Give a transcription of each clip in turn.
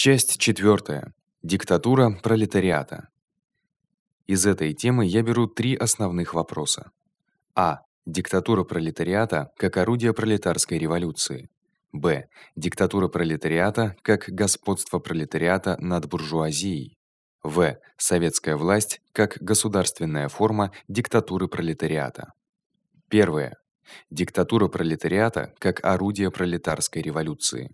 Часть четвёртая. Диктатура пролетариата. Из этой темы я беру три основных вопроса. А. Диктатура пролетариата как орудие пролетарской революции. Б. Диктатура пролетариата как господство пролетариата над буржуазией. В. Советская власть как государственная форма диктатуры пролетариата. Первое. Диктатура пролетариата как орудие пролетарской революции.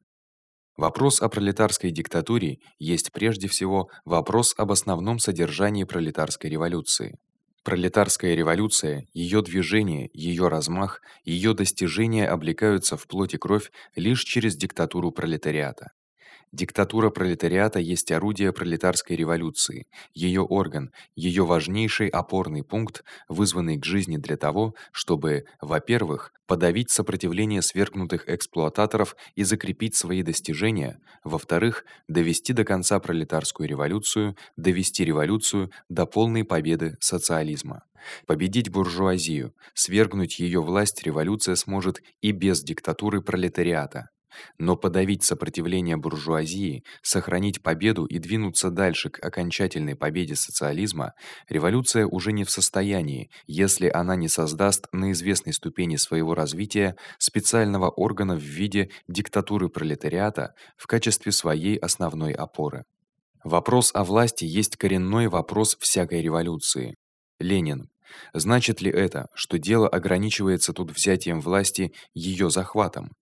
Вопрос о пролетарской диктатуре есть прежде всего вопрос об основном содержании пролетарской революции. Пролетарская революция, её движение, её размах, её достижения облекаются в плоть и кровь лишь через диктатуру пролетариата. Диктатура пролетариата есть орудие пролетарской революции, её орган, её важнейший опорный пункт, вызванный к жизни для того, чтобы, во-первых, подавить сопротивление свергнутых эксплуататоров и закрепить свои достижения, во-вторых, довести до конца пролетарскую революцию, довести революцию до полной победы социализма. Победить буржуазию, свергнуть её власть революция сможет и без диктатуры пролетариата. Но подавить сопротивление буржуазии, сохранить победу и двинуться дальше к окончательной победе социализма революция уже не в состоянии, если она не создаст на известной ступени своего развития специального органа в виде диктатуры пролетариата в качестве своей основной опоры. Вопрос о власти есть коренной вопрос всякой революции. Ленин Значит ли это, что дело ограничивается тут взятием власти её захватом?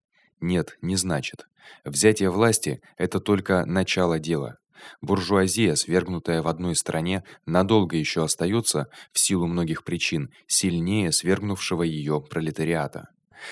Нет, не значит. Взятие власти это только начало дела. Буржуазия, свергнутая в одной стране, надолго ещё остаётся в силу многих причин сильнее свергнувшего её пролетариата.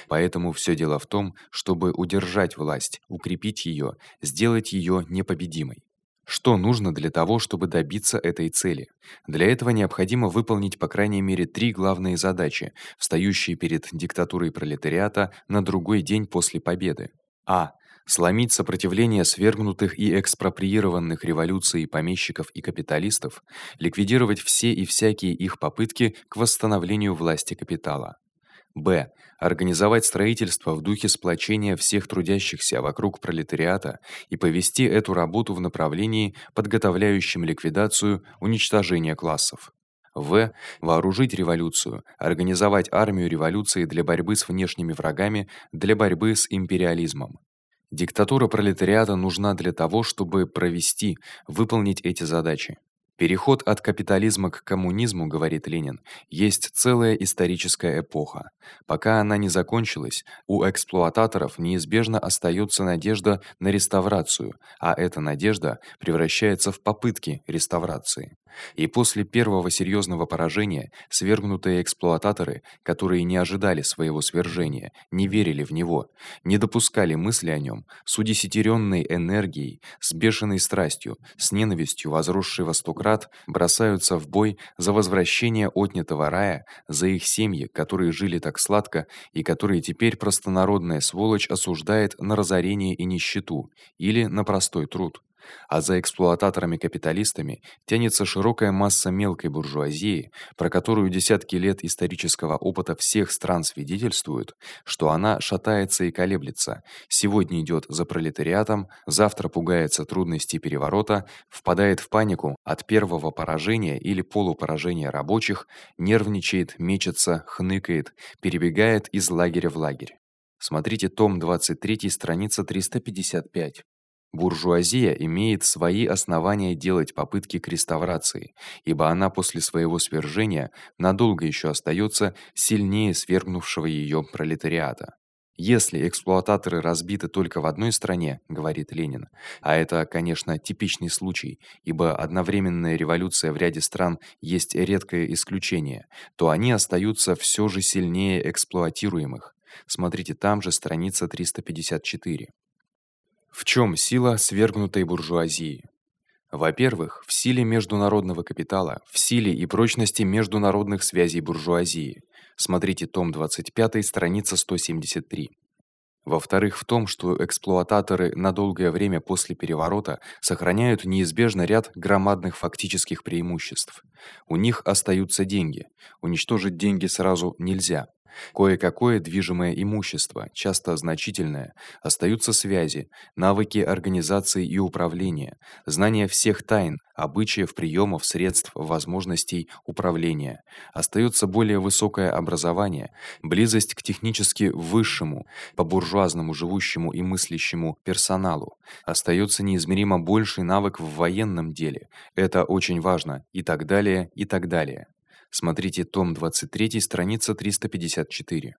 Поэтому всё дело в том, чтобы удержать власть, укрепить её, сделать её непобедимой. Что нужно для того, чтобы добиться этой цели? Для этого необходимо выполнить по крайней мере три главные задачи, встающие перед диктатурой пролетариата на другой день после победы. А сломить сопротивление свергнутых и экспроприированных революцией помещиков и капиталистов, ликвидировать все и всякие их попытки к восстановлению власти капитала. Б. Организовать строительство в духе сплочения всех трудящихся вокруг пролетариата и повести эту работу в направлении, подготовляющем ликвидацию, уничтожения классов. В. Вооружить революцию, организовать армию революции для борьбы с внешними врагами, для борьбы с империализмом. Диктатура пролетариата нужна для того, чтобы провести, выполнить эти задачи. Переход от капитализма к коммунизму, говорит Ленин, есть целая историческая эпоха. Пока она не закончилась, у эксплуататоров неизбежно остаётся надежда на реставрацию, а эта надежда превращается в попытки реставрации. И после первого серьёзного поражения свергнутые эксплуататоры, которые не ожидали своего свержения, не верили в него, не допускали мысли о нём, с удесятерённой энергией, с бешеной страстью, с ненавистью возросшей во сто крат, бросаются в бой за возвращение отнятого рая, за их семьи, которые жили так сладко и которые теперь простонародная сволочь осуждает на разорение и нищету или на простой труд а за эксплуататорами-капиталистами тянется широкая масса мелкой буржуазии, про которую десятки лет исторического опыта всех стран свидетельствуют, что она шатается и колеблется. Сегодня идёт за пролетариатом, завтра пугается трудностей переворота, впадает в панику от первого поражения или полупоражения рабочих, нервничает, мечется, хныкает, перебегает из лагеря в лагерь. Смотрите том 23, страница 355. Буржуазия имеет свои основания делать попытки к реставрации, ибо она после своего свержения надолго ещё остаётся сильнее свергнувшего её пролетариата. Если эксплуататоры разбиты только в одной стране, говорит Ленин, а это, конечно, типичный случай, ибо одновременная революция в ряде стран есть редкое исключение, то они остаются всё же сильнее эксплуатируемых. Смотрите там же страница 354. В чём сила свергнутой буржуазии? Во-первых, в силе международного капитала, в силе и прочности международных связей буржуазии. Смотрите том 25, страница 173. Во-вторых, в том, что эксплуататоры на долгое время после переворота сохраняют неизбежно ряд громадных фактических преимуществ. У них остаются деньги. Уничтожить деньги сразу нельзя. Кое-какое движимое имущество, часто значительное, остаются связи, навыки организации и управления, знание всех тайн, обычаев, приёмов, средств, возможностей управления. Остаётся более высокое образование, близость к технически высшему, по-буржуазному живущему и мыслящему персоналу. Остаётся неизмеримо больший навык в военном деле. Это очень важно и так далее, и так далее. Смотрите том 23, страница 354.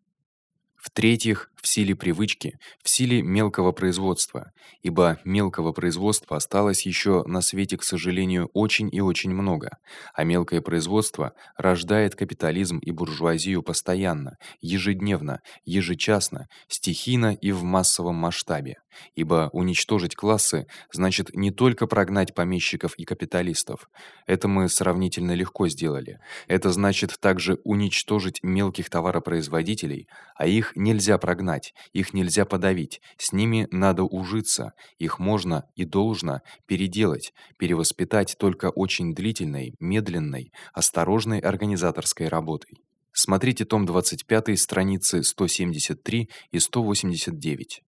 В-третьих, в силе привычки, в силе мелкого производства, ибо мелкого производства осталось ещё на свете, к сожалению, очень и очень много, а мелкое производство рождает капитализм и буржуазию постоянно, ежедневно, ежечасно, стихийно и в массовом масштабе. Ибо уничтожить классы значит не только прогнать помещиков и капиталистов. Это мы сравнительно легко сделали. Это значит также уничтожить мелких товаропроизводителей, а их нельзя прогнать, их нельзя подавить. С ними надо ужиться. Их можно и должно переделать, перевоспитать только очень длительной, медленной, осторожной организаторской работой. Смотрите том 25, страницы 173 и 189.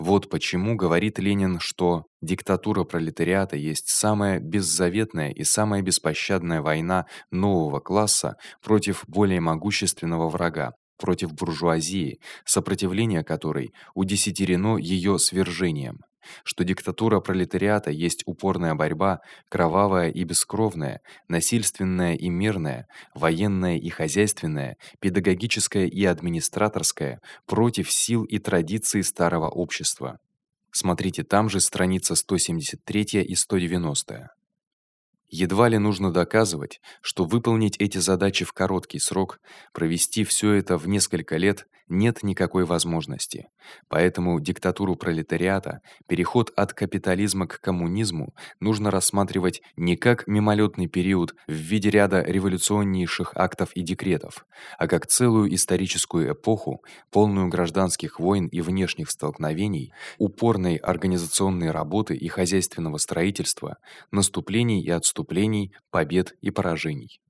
Вот почему говорит Ленин, что диктатура пролетариата есть самая беззаветная и самая беспощадная война нового класса против более могущественного врага, против буржуазии, сопротивление которой удесятерено её свержением что диктатура пролетариата есть упорная борьба, кровавая и бескровная, насильственная и мирная, военная и хозяйственная, педагогическая и администраторская против сил и традиций старого общества. Смотрите там же страница 173 и 190. Едва ли нужно доказывать, что выполнить эти задачи в короткий срок, провести всё это в несколько лет нет никакой возможности. Поэтому диктатуру пролетариата, переход от капитализма к коммунизму нужно рассматривать не как мимолётный период в виде ряда революционнейших актов и декретов, а как целую историческую эпоху, полную гражданских войн и внешних столкновений, упорной организационной работы и хозяйственного строительства, наступлений и отступлений, побед и поражений.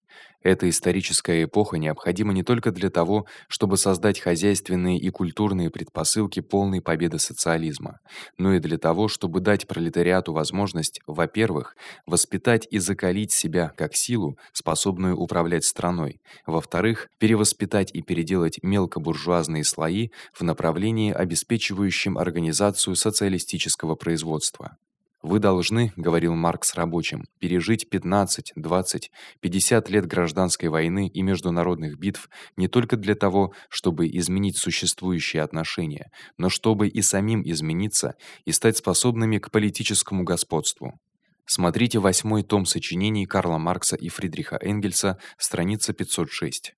Эта историческая эпоха необходима не только для того, чтобы создать хозяйственные и культурные предпосылки полной победы социализма, но и для того, чтобы дать пролетариату возможность, во-первых, воспитать и закалить себя как силу, способную управлять страной, во-вторых, перевоспитать и переделать мелкобуржуазные слои в направлении, обеспечивающем организацию социалистического производства. Вы должны, говорил Маркс рабочим, пережить 15, 20, 50 лет гражданской войны и международных битв не только для того, чтобы изменить существующие отношения, но чтобы и самим измениться и стать способными к политическому господству. Смотрите восьмой том сочинений Карла Маркса и Фридриха Энгельса, страница 506.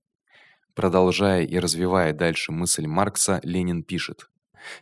Продолжая и развивая дальше мысль Маркса, Ленин пишет: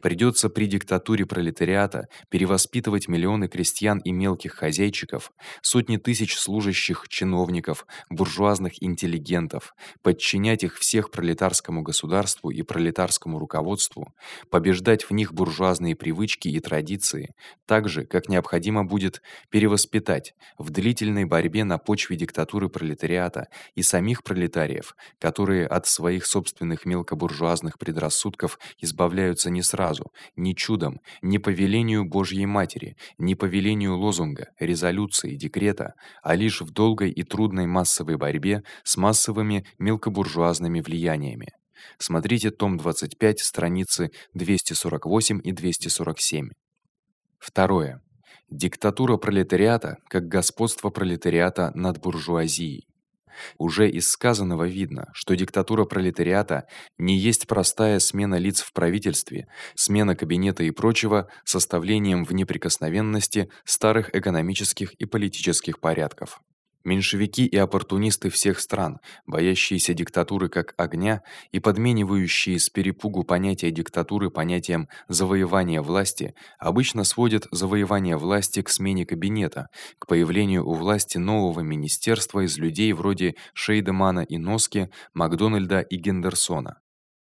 Придётся при диктатуре пролетариата перевоспитывать миллионы крестьян и мелких хозяйчиков, сотни тысяч служащих чиновников, буржуазных интеллигентов, подчинять их всех пролетарскому государству и пролетарскому руководству, побеждать в них буржуазные привычки и традиции, так же, как необходимо будет перевоспитать в длительной борьбе на почве диктатуры пролетариата и самих пролетариев, которые от своих собственных мелкобуржуазных предрассудков избавляются не сразу, не чудом, не по велению Божьей Матери, не по велению лозунга, резолюции, декрета, а лишь в долгой и трудной массовой борьбе с массовыми мелкобуржуазными влияниями. Смотрите том 25, страницы 248 и 247. Второе. Диктатура пролетариата как господство пролетариата над буржуазией. Уже из сказанного видно, что диктатура пролетариата не есть простая смена лиц в правительстве, смена кабинета и прочего составлением в неприкосновенности старых экономических и политических порядков. Меньшевики и оппортунисты всех стран, боящиеся диктатуры как огня и подменивающие с перепугу понятие диктатуры понятием завоевания власти, обычно сводят завоевание власти к смене кабинета, к появлению у власти нового министерства из людей вроде Шейдемана и Носки, Макдональда и Гендерсона.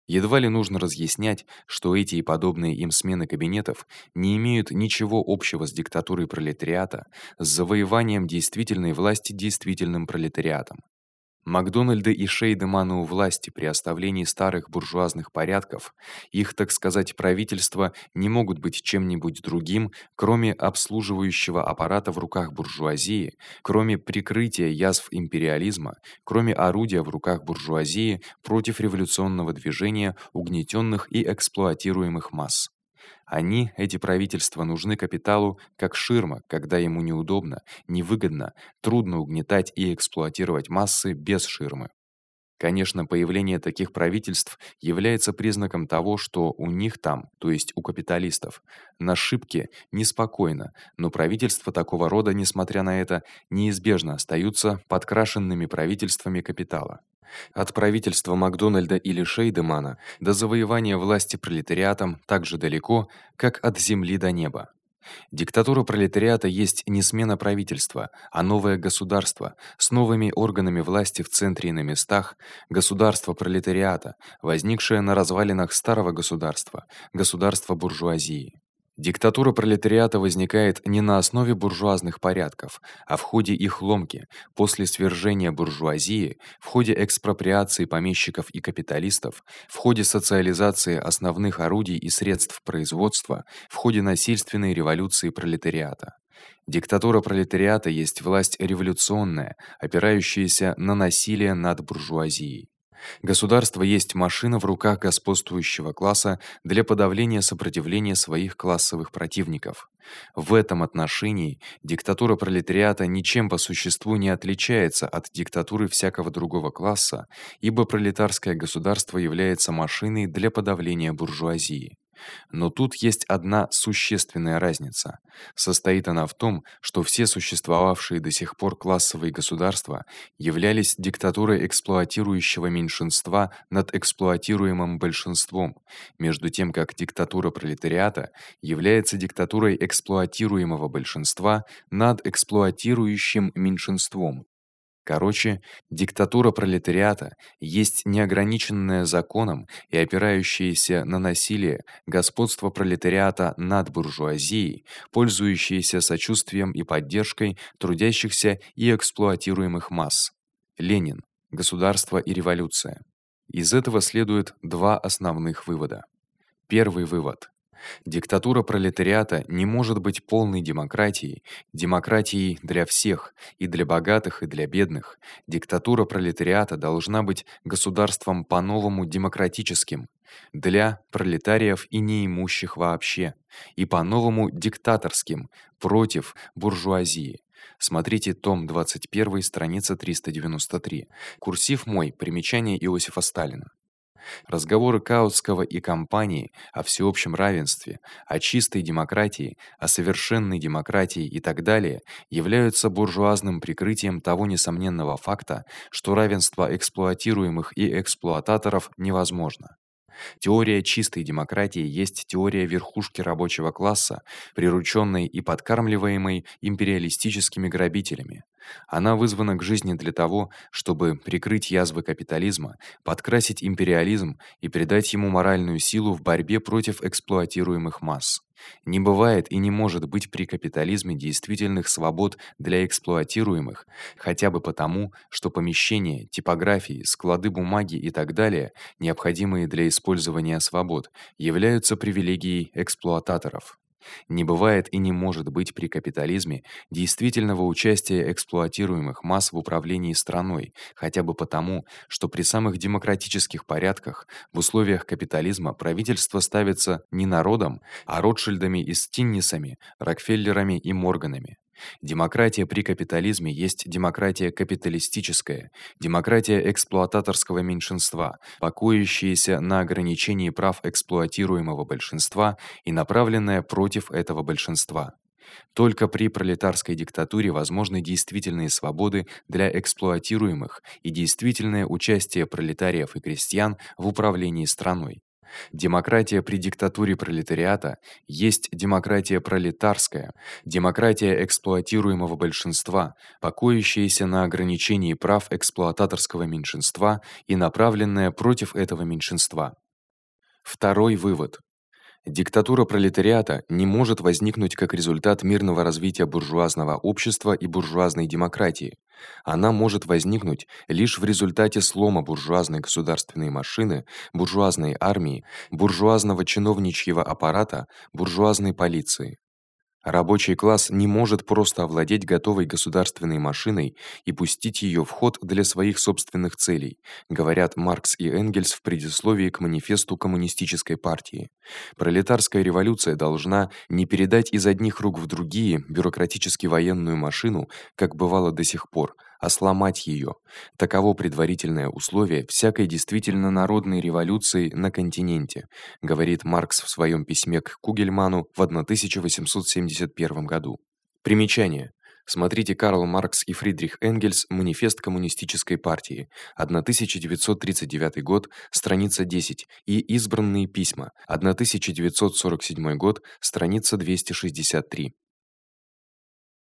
Едва ли нужно разъяснять, что эти и подобные им смены кабинетов не имеют ничего общего с диктатурой пролетариата, с завоеванием действительной власти действительным пролетариатом. Макдональды и Шейдеманы у власти при оставлении старых буржуазных порядков, их, так сказать, правительства не могут быть чем-нибудь другим, кроме обслуживающего аппарата в руках буржуазии, кроме прикрытия язв империализма, кроме орудия в руках буржуазии против революционного движения угнетённых и эксплуатируемых масс. Они, эти правительства, нужны капиталу как ширма, когда ему неудобно, невыгодно, трудно угнетать и эксплуатировать массы без ширмы. Конечно, появление таких правительств является признаком того, что у них там, то есть у капиталистов, на шибке неспокойно, но правительства такого рода, несмотря на это, неизбежно остаются подкрашенными правительствами капитала. От правительства Макдональда или Шейдемана до завоевания власти пролетариатом так же далеко, как от земли до неба. Диктатура пролетариата есть не смена правительства, а новое государство с новыми органами власти в центре и на местах, государство пролетариата, возникшее на развалинах старого государства, государства буржуазии. Диктатура пролетариата возникает не на основе буржуазных порядков, а в ходе их ломки, после свержения буржуазии, в ходе экспроприации помещиков и капиталистов, в ходе социализации основных орудий и средств производства, в ходе насильственной революции пролетариата. Диктатура пролетариата есть власть революционная, опирающаяся на насилие над буржуазией. Государство есть машина в руках господствующего класса для подавления сопротивления своих классовых противников. В этом отношении диктатура пролетариата ничем по существу не отличается от диктатуры всякого другого класса, ибо пролетарское государство является машиной для подавления буржуазии. Но тут есть одна существенная разница. Состоит она в том, что все существовавшие до сих пор классовые государства являлись диктатурой эксплуатирующего меньшинства над эксплуатируемым большинством, между тем как диктатура пролетариата является диктатурой эксплуатируемого большинства над эксплуатирующим меньшинством. Короче, диктатура пролетариата есть неограниченное законом и опирающееся на насилие господство пролетариата над буржуазией, пользующееся сочувствием и поддержкой трудящихся и эксплуатируемых масс. Ленин. Государство и революция. Из этого следует два основных вывода. Первый вывод: Диктатура пролетариата не может быть полной демократией, демократией для всех, и для богатых, и для бедных. Диктатура пролетариата должна быть государством по-новому демократическим для пролетариев и неимущих вообще, и по-новому диктаторским против буржуазии. Смотрите том 21, страница 393. Курсив мой. Примечание Иосифа Сталина. Разговоры Каутского и компании о всеобщем равенстве, о чистой демократии, о совершенной демократии и так далее являются буржуазным прикрытием того несомненного факта, что равенство эксплуатируемых и эксплуататоров невозможно. Теория чистой демократии есть теория верхушки рабочего класса, приручённой и подкармливаемой империалистическими грабителями. Она вызвана к жизни для того, чтобы прикрыть язвы капитализма, подкрасить империализм и придать ему моральную силу в борьбе против эксплуатируемых масс. Не бывает и не может быть при капитализме действительных свобод для эксплуатируемых, хотя бы потому, что помещения, типографии, склады бумаги и так далее, необходимые для использования свобод, являются привилегией эксплуататоров. Не бывает и не может быть при капитализме действительного участия эксплуатируемых масс в управлении страной, хотя бы потому, что при самых демократических порядках в условиях капитализма правительство ставится не народом, а Ротшильдами и Стиннисами, Рокфеллерами и Морганами. Демократия при капитализме есть демократия капиталистическая, демократия эксплуататорского меньшинства, покоящаяся на ограничении прав эксплуатируемого большинства и направленная против этого большинства. Только при пролетарской диктатуре возможны действительные свободы для эксплуатируемых и действительное участие пролетариев и крестьян в управлении страной. Демократия при диктатуре пролетариата есть демократия пролетарская, демократия эксплуатируемого большинства, покоящаяся на ограничении прав эксплуататорского меньшинства и направленная против этого меньшинства. Второй вывод. Диктатура пролетариата не может возникнуть как результат мирного развития буржуазного общества и буржуазной демократии. Она может возникнуть лишь в результате слома буржуазной государственной машины, буржуазной армии, буржуазного чиновничьего аппарата, буржуазной полиции. Рабочий класс не может просто овладеть готовой государственной машиной и пустить её в ход для своих собственных целей, говорят Маркс и Энгельс в предисловии к манифесту коммунистической партии. Пролетарская революция должна не передать из одних рук в другие бюрократически-военную машину, как бывало до сих пор, а сломать её. Таково предварительное условие всякой действительно народной революции на континенте, говорит Маркс в своём письме к Кугельману в 1871 году. Примечание: Смотрите Карл Маркс и Фридрих Энгельс. Манифест коммунистической партии. 1939 год, страница 10. И избранные письма. 1947 год, страница 263.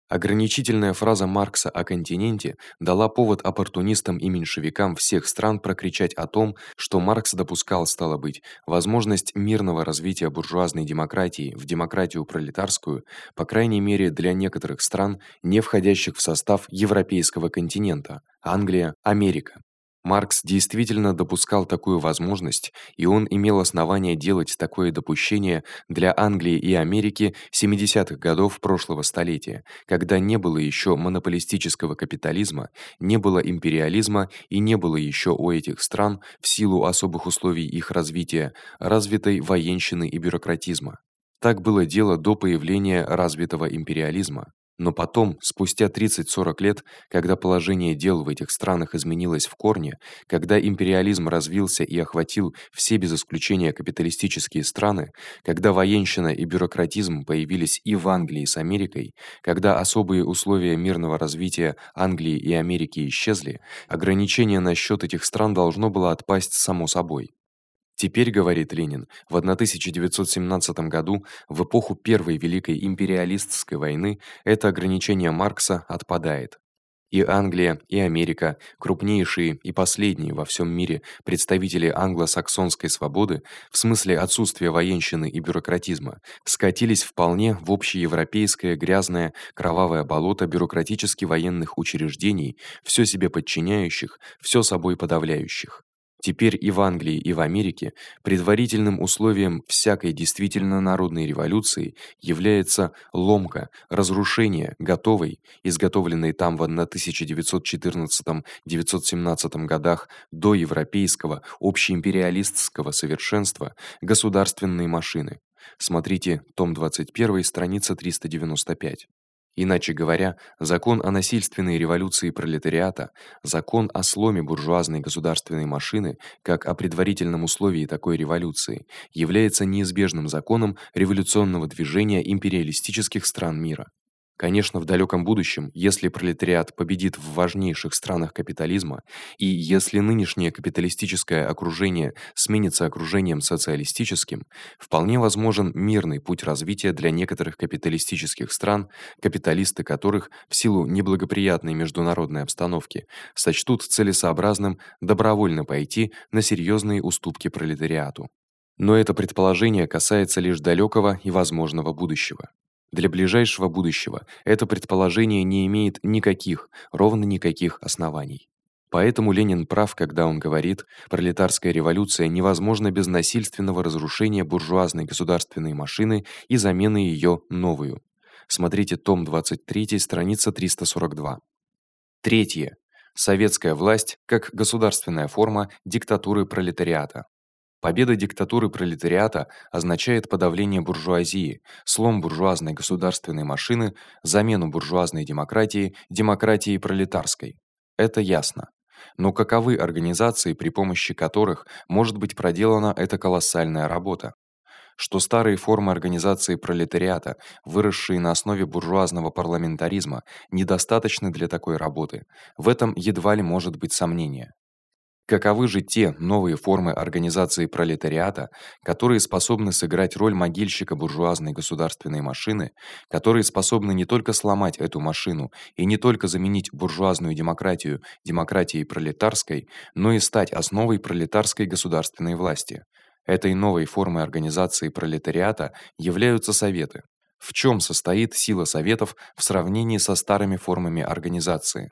Ограничительная фраза Маркса о континенте дала повод оппортунистам и меньшевикам всех стран прокричать о том, что Маркс допускал стало быть возможность мирного развития буржуазной демократии в демократию пролетарскую, по крайней мере, для некоторых стран, не входящих в состав европейского континента: Англия, Америка. Маркс действительно допускал такую возможность, и он имел основание делать такое допущение для Англии и Америки 70-х годов прошлого столетия, когда не было ещё монополистического капитализма, не было империализма и не было ещё у этих стран в силу особых условий их развития развитой военщины и бюрократизма. Так было дело до появления развитого империализма. Но потом, спустя 30-40 лет, когда положение дел в этих странах изменилось в корне, когда империализм развился и охватил все без исключения капиталистические страны, когда военщина и бюрократизм появились и в Англии с Америкой, когда особые условия мирного развития Англии и Америки исчезли, ограничение на счёт этих стран должно было отпасть само собой. Теперь, говорит Ленин, в 1917 году, в эпоху первой великой империалистской войны, это ограничение Маркса отпадает. И Англия, и Америка, крупнейшие и последние во всём мире представители англосаксонской свободы, в смысле отсутствия военщины и бюрократизма, скатились вполне в общеевропейское грязное, кровавое болото бюрократически-военных учреждений, всё себе подчиняющих, всё собой подавляющих. Теперь и в Англии, и в Америке предварительным условием всякой действительно народной революции является ломка, разрушение готовой, изготовленной там в 1914-917 годах до европейского общеимпериалистского совершенства государственной машины. Смотрите том 21, страница 395. Иначе говоря, закон о насильственной революции пролетариата, закон о сломе буржуазной государственной машины, как о предварительном условии такой революции, является неизбежным законом революционного движения империалистических стран мира. Конечно, в далёком будущем, если пролетариат победит в важнейших странах капитализма, и если нынешнее капиталистическое окружение сменится окружением социалистическим, вполне возможен мирный путь развития для некоторых капиталистических стран, капиталисты которых в силу неблагоприятной международной обстановки сочтут целесообразным добровольно пойти на серьёзные уступки пролетариату. Но это предположение касается лишь далёкого и возможного будущего. Для ближайшего будущего это предположение не имеет никаких, ровно никаких оснований. Поэтому Ленин прав, когда он говорит: пролетарская революция невозможна без насильственного разрушения буржуазной государственной машины и замены её новую. Смотрите том 23, страница 342. Третье. Советская власть как государственная форма диктатуры пролетариата. Победа диктатуры пролетариата означает подавление буржуазии, слом буржуазной государственной машины, замену буржуазной демократии демократией пролетарской. Это ясно. Но каковы организации, при помощи которых может быть проделана эта колоссальная работа? Что старые формы организации пролетариата, выросшие на основе буржуазного парламентаризма, недостаточны для такой работы. В этом едва ли может быть сомнения. Каковы же те новые формы организации пролетариата, которые способны сыграть роль могильщика буржуазной государственной машины, которые способны не только сломать эту машину и не только заменить буржуазную демократию демократией пролетарской, но и стать основой пролетарской государственной власти. Этой новой формой организации пролетариата являются советы. В чём состоит сила советов в сравнении со старыми формами организации?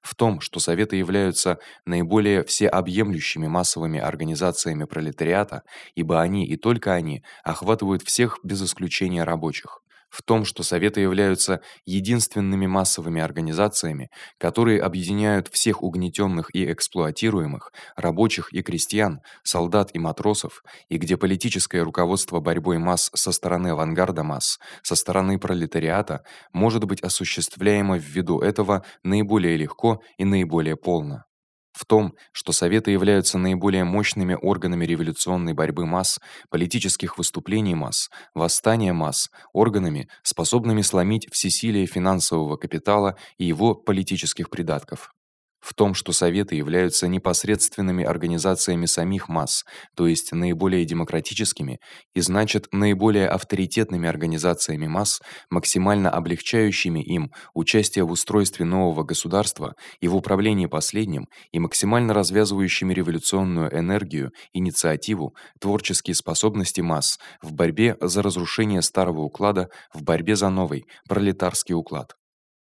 В том, что советы являются наиболее всеобъемлющими массовыми организациями пролетариата, ибо они и только они охватывают всех без исключения рабочих в том, что советы являются единственными массовыми организациями, которые объединяют всех угнетённых и эксплуатируемых, рабочих и крестьян, солдат и матросов, и где политическое руководство борьбой масс со стороны авангарда масс, со стороны пролетариата может быть осуществляемо ввиду этого наиболее легко и наиболее полно в том, что советы являются наиболее мощными органами революционной борьбы масс, политических выступлений масс, восстания масс, органами, способными сломить всесилие финансового капитала и его политических придатков в том, что советы являются непосредственными организациями самих масс, то есть наиболее демократическими и значит наиболее авторитетными организациями масс, максимально облегчающими им участие в устройстве нового государства и в управлении последним и максимально развязывающими революционную энергию, инициативу, творческие способности масс в борьбе за разрушение старого уклада, в борьбе за новый пролетарский уклад.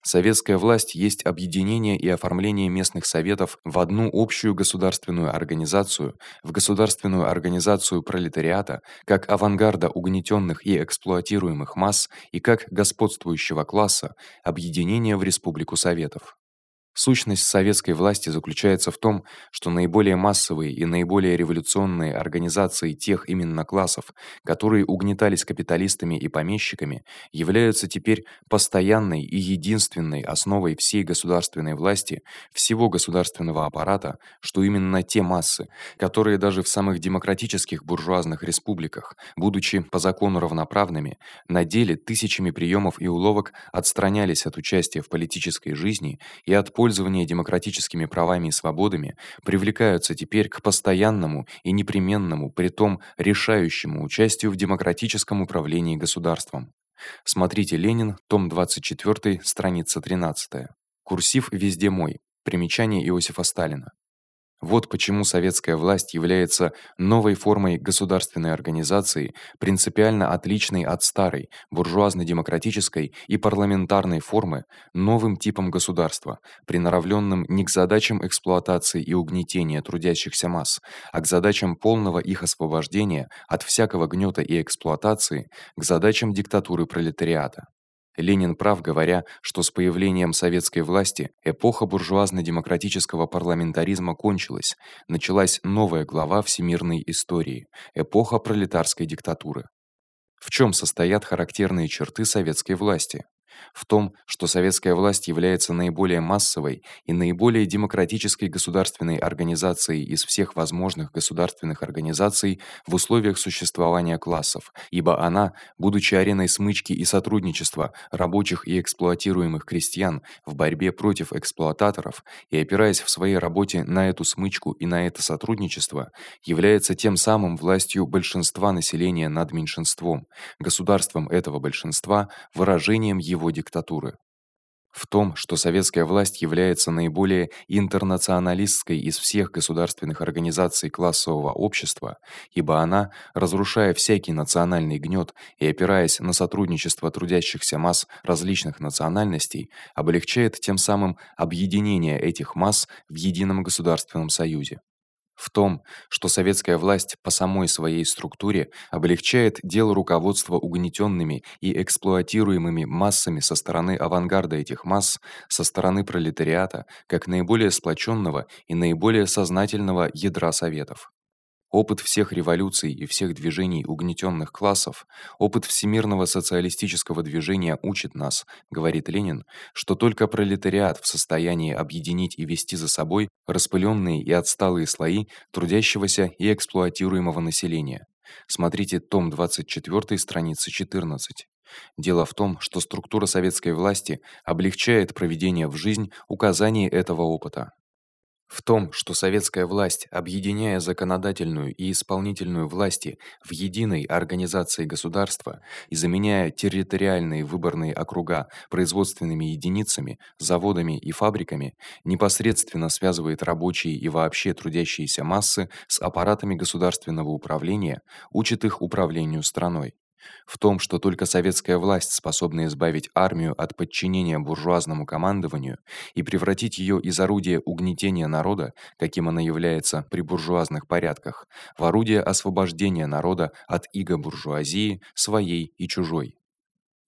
Советская власть есть объединение и оформление местных советов в одну общую государственную организацию, в государственную организацию пролетариата, как авангарда угнетённых и эксплуатируемых масс и как господствующего класса, объединение в республику советов. Сущность советской власти заключается в том, что наиболее массовые и наиболее революционные организации тех именно классов, которые угнетались капиталистами и помещиками, являются теперь постоянной и единственной основой всей государственной власти, всего государственного аппарата, что именно те массы, которые даже в самых демократических буржуазных республиках, будучи по закону равноправными, на деле тысячами приёмов и уловок отстранялись от участия в политической жизни и от пользования демократическими правами и свободами привлекаются теперь к постоянному и непременному, притом решающему участию в демократическом управлении государством. Смотрите Ленин, том 24, страница 13. Курсив везде мой. Примечание Иосифа Сталина. Вот почему советская власть является новой формой государственной организации, принципиально отличной от старой буржуазно-демократической и парламентарной формы, новым типом государства, приноравлённым не к задачам эксплуатации и угнетения трудящихся масс, а к задачам полного их освобождения от всякого гнёта и эксплуатации, к задачам диктатуры пролетариата. Ленин прав, говоря, что с появлением советской власти эпоха буржуазно-демократического парламентаризма кончилась, началась новая глава всемирной истории эпоха пролетарской диктатуры. В чём состоят характерные черты советской власти? В том, что советская власть является наиболее массовой и наиболее демократической государственной организацией из всех возможных государственных организаций в условиях существования классов, ибо она, будучи ареной смычки и сотрудничества рабочих и эксплуатируемых крестьян в борьбе против эксплуататоров и опираясь в своей работе на эту смычку и на это сотрудничество, является тем самым властью большинства населения над меньшинством, государством этого большинства, выражением его его диктатуры. В том, что советская власть является наиболее интернационалистской из всех государственных организаций классового общества, ибо она, разрушая всякий национальный гнёт и опираясь на сотрудничество трудящихся масс различных национальностей, облегчает тем самым объединение этих масс в едином государственном союзе в том, что советская власть по самой своей структуре облегчает дело руководства угнетёнными и эксплуатируемыми массами со стороны авангарда этих масс, со стороны пролетариата, как наиболее сплочённого и наиболее сознательного ядра советов. Опыт всех революций и всех движений угнетённых классов, опыт всемирного социалистического движения учит нас, говорит Ленин, что только пролетариат в состоянии объединить и вести за собой распылённые и отсталые слои трудящегося и эксплуатируемого населения. Смотрите том 24, страница 14. Дело в том, что структура советской власти облегчает проведение в жизнь указаний этого опыта. В том, что советская власть, объединяя законодательную и исполнительную власти в единой организации государства и заменяя территориальные выборные округа производственными единицами, заводами и фабриками, непосредственно связывает рабочие и вообще трудящиеся массы с аппаратами государственного управления, учит их управлению страной. В том, что только советская власть способна избавить армию от подчинения буржуазному командованию и превратить её из орудия угнетения народа, каким она является при буржуазных порядках, в орудие освобождения народа от иго буржуазии, своей и чужой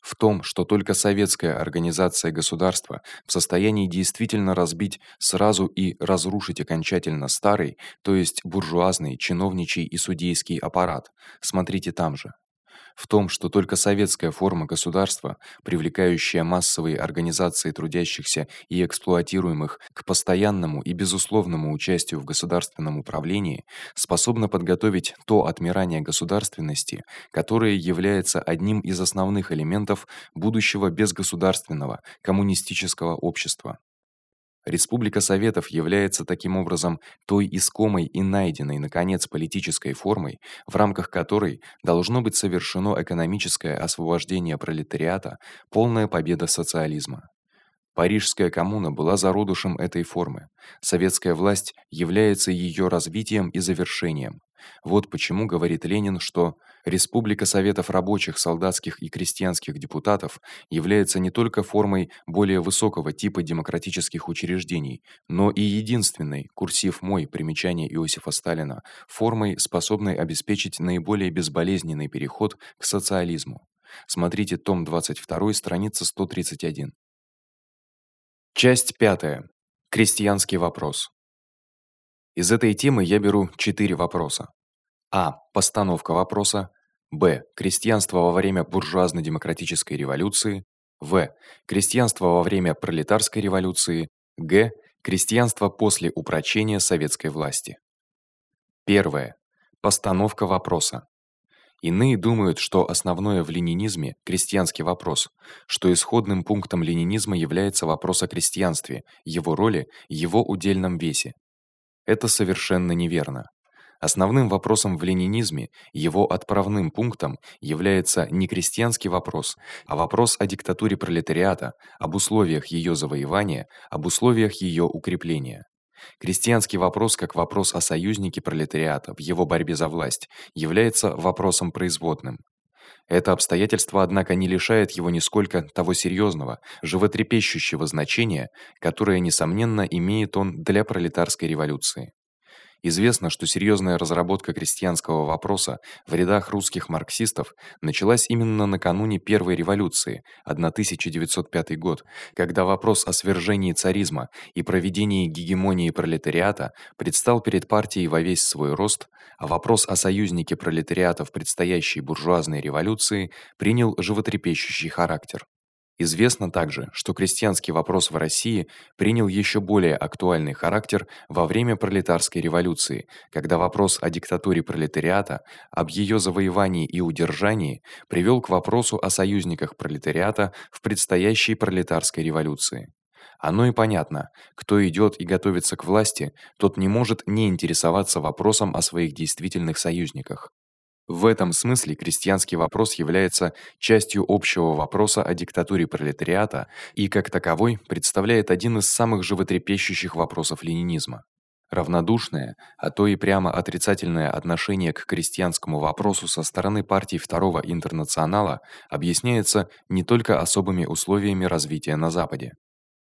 в том, что только советская организация государства в состоянии действительно разбить сразу и разрушить окончательно старый, то есть буржуазный, чиновничий и судейский аппарат. Смотрите там же в том, что только советская форма государства, привлекающая массовые организации трудящихся и эксплуатируемых к постоянному и безусловному участию в государственном управлении, способна подготовить то отмирание государственности, которое является одним из основных элементов будущего безгосударственного коммунистического общества. Республика Советов является таким образом той искомой и найденной наконец политической формой, в рамках которой должно быть совершено экономическое освобождение пролетариата, полная победа социализма. Парижская коммуна была зародышем этой формы. Советская власть является её развитием и завершением. Вот почему говорит Ленин, что Республика Советов рабочих, солдатских и крестьянских депутатов является не только формой более высокого типа демократических учреждений, но и единственной, курсив мой, примечание Иосифа Сталина, формой, способной обеспечить наиболее безболезненный переход к социализму. Смотрите том 22, страница 131. Часть 5. Крестьянский вопрос. Из этой темы я беру 4 вопроса. А. Постановка вопроса. Б. Крестьянство во время буржуазно-демократической революции. В. Крестьянство во время пролетарской революции. Г. Крестьянство после упрочения советской власти. Первое. Постановка вопроса. Иные думают, что основное в ленинизме крестьянский вопрос, что исходным пунктом ленинизма является вопрос о крестьянстве, его роли, его удельном весе. Это совершенно неверно. Основным вопросом в ленинизме, его отправным пунктом является не крестьянский вопрос, а вопрос о диктатуре пролетариата, об условиях её завоевания, об условиях её укрепления. Крестьянский вопрос, как вопрос о союзнике пролетариата в его борьбе за власть, является вопросом производным. Это обстоятельство, однако, не лишает его нисколько того серьёзного, животрепещущего значения, которое несомненно имеет он для пролетарской революции. Известно, что серьёзная разработка крестьянского вопроса в рядах русских марксистов началась именно накануне первой революции 1905 год, когда вопрос о свержении царизма и проведении гегемонии пролетариата предстал перед партией во весь свой рост, а вопрос о союзнике пролетариата в предстоящей буржуазной революции принял животрепещущий характер. Известно также, что крестьянский вопрос в России принял ещё более актуальный характер во время пролетарской революции, когда вопрос о диктатуре пролетариата, об её завоевании и удержании привёл к вопросу о союзниках пролетариата в предстоящей пролетарской революции. Оно и понятно: кто идёт и готовится к власти, тот не может не интересоваться вопросом о своих действительных союзниках. В этом смысле крестьянский вопрос является частью общего вопроса о диктатуре пролетариата и как таковой представляет один из самых животрепещущих вопросов ленинизма. Равнодушное, а то и прямо отрицательное отношение к крестьянскому вопросу со стороны партий Второго интернационала объясняется не только особыми условиями развития на западе.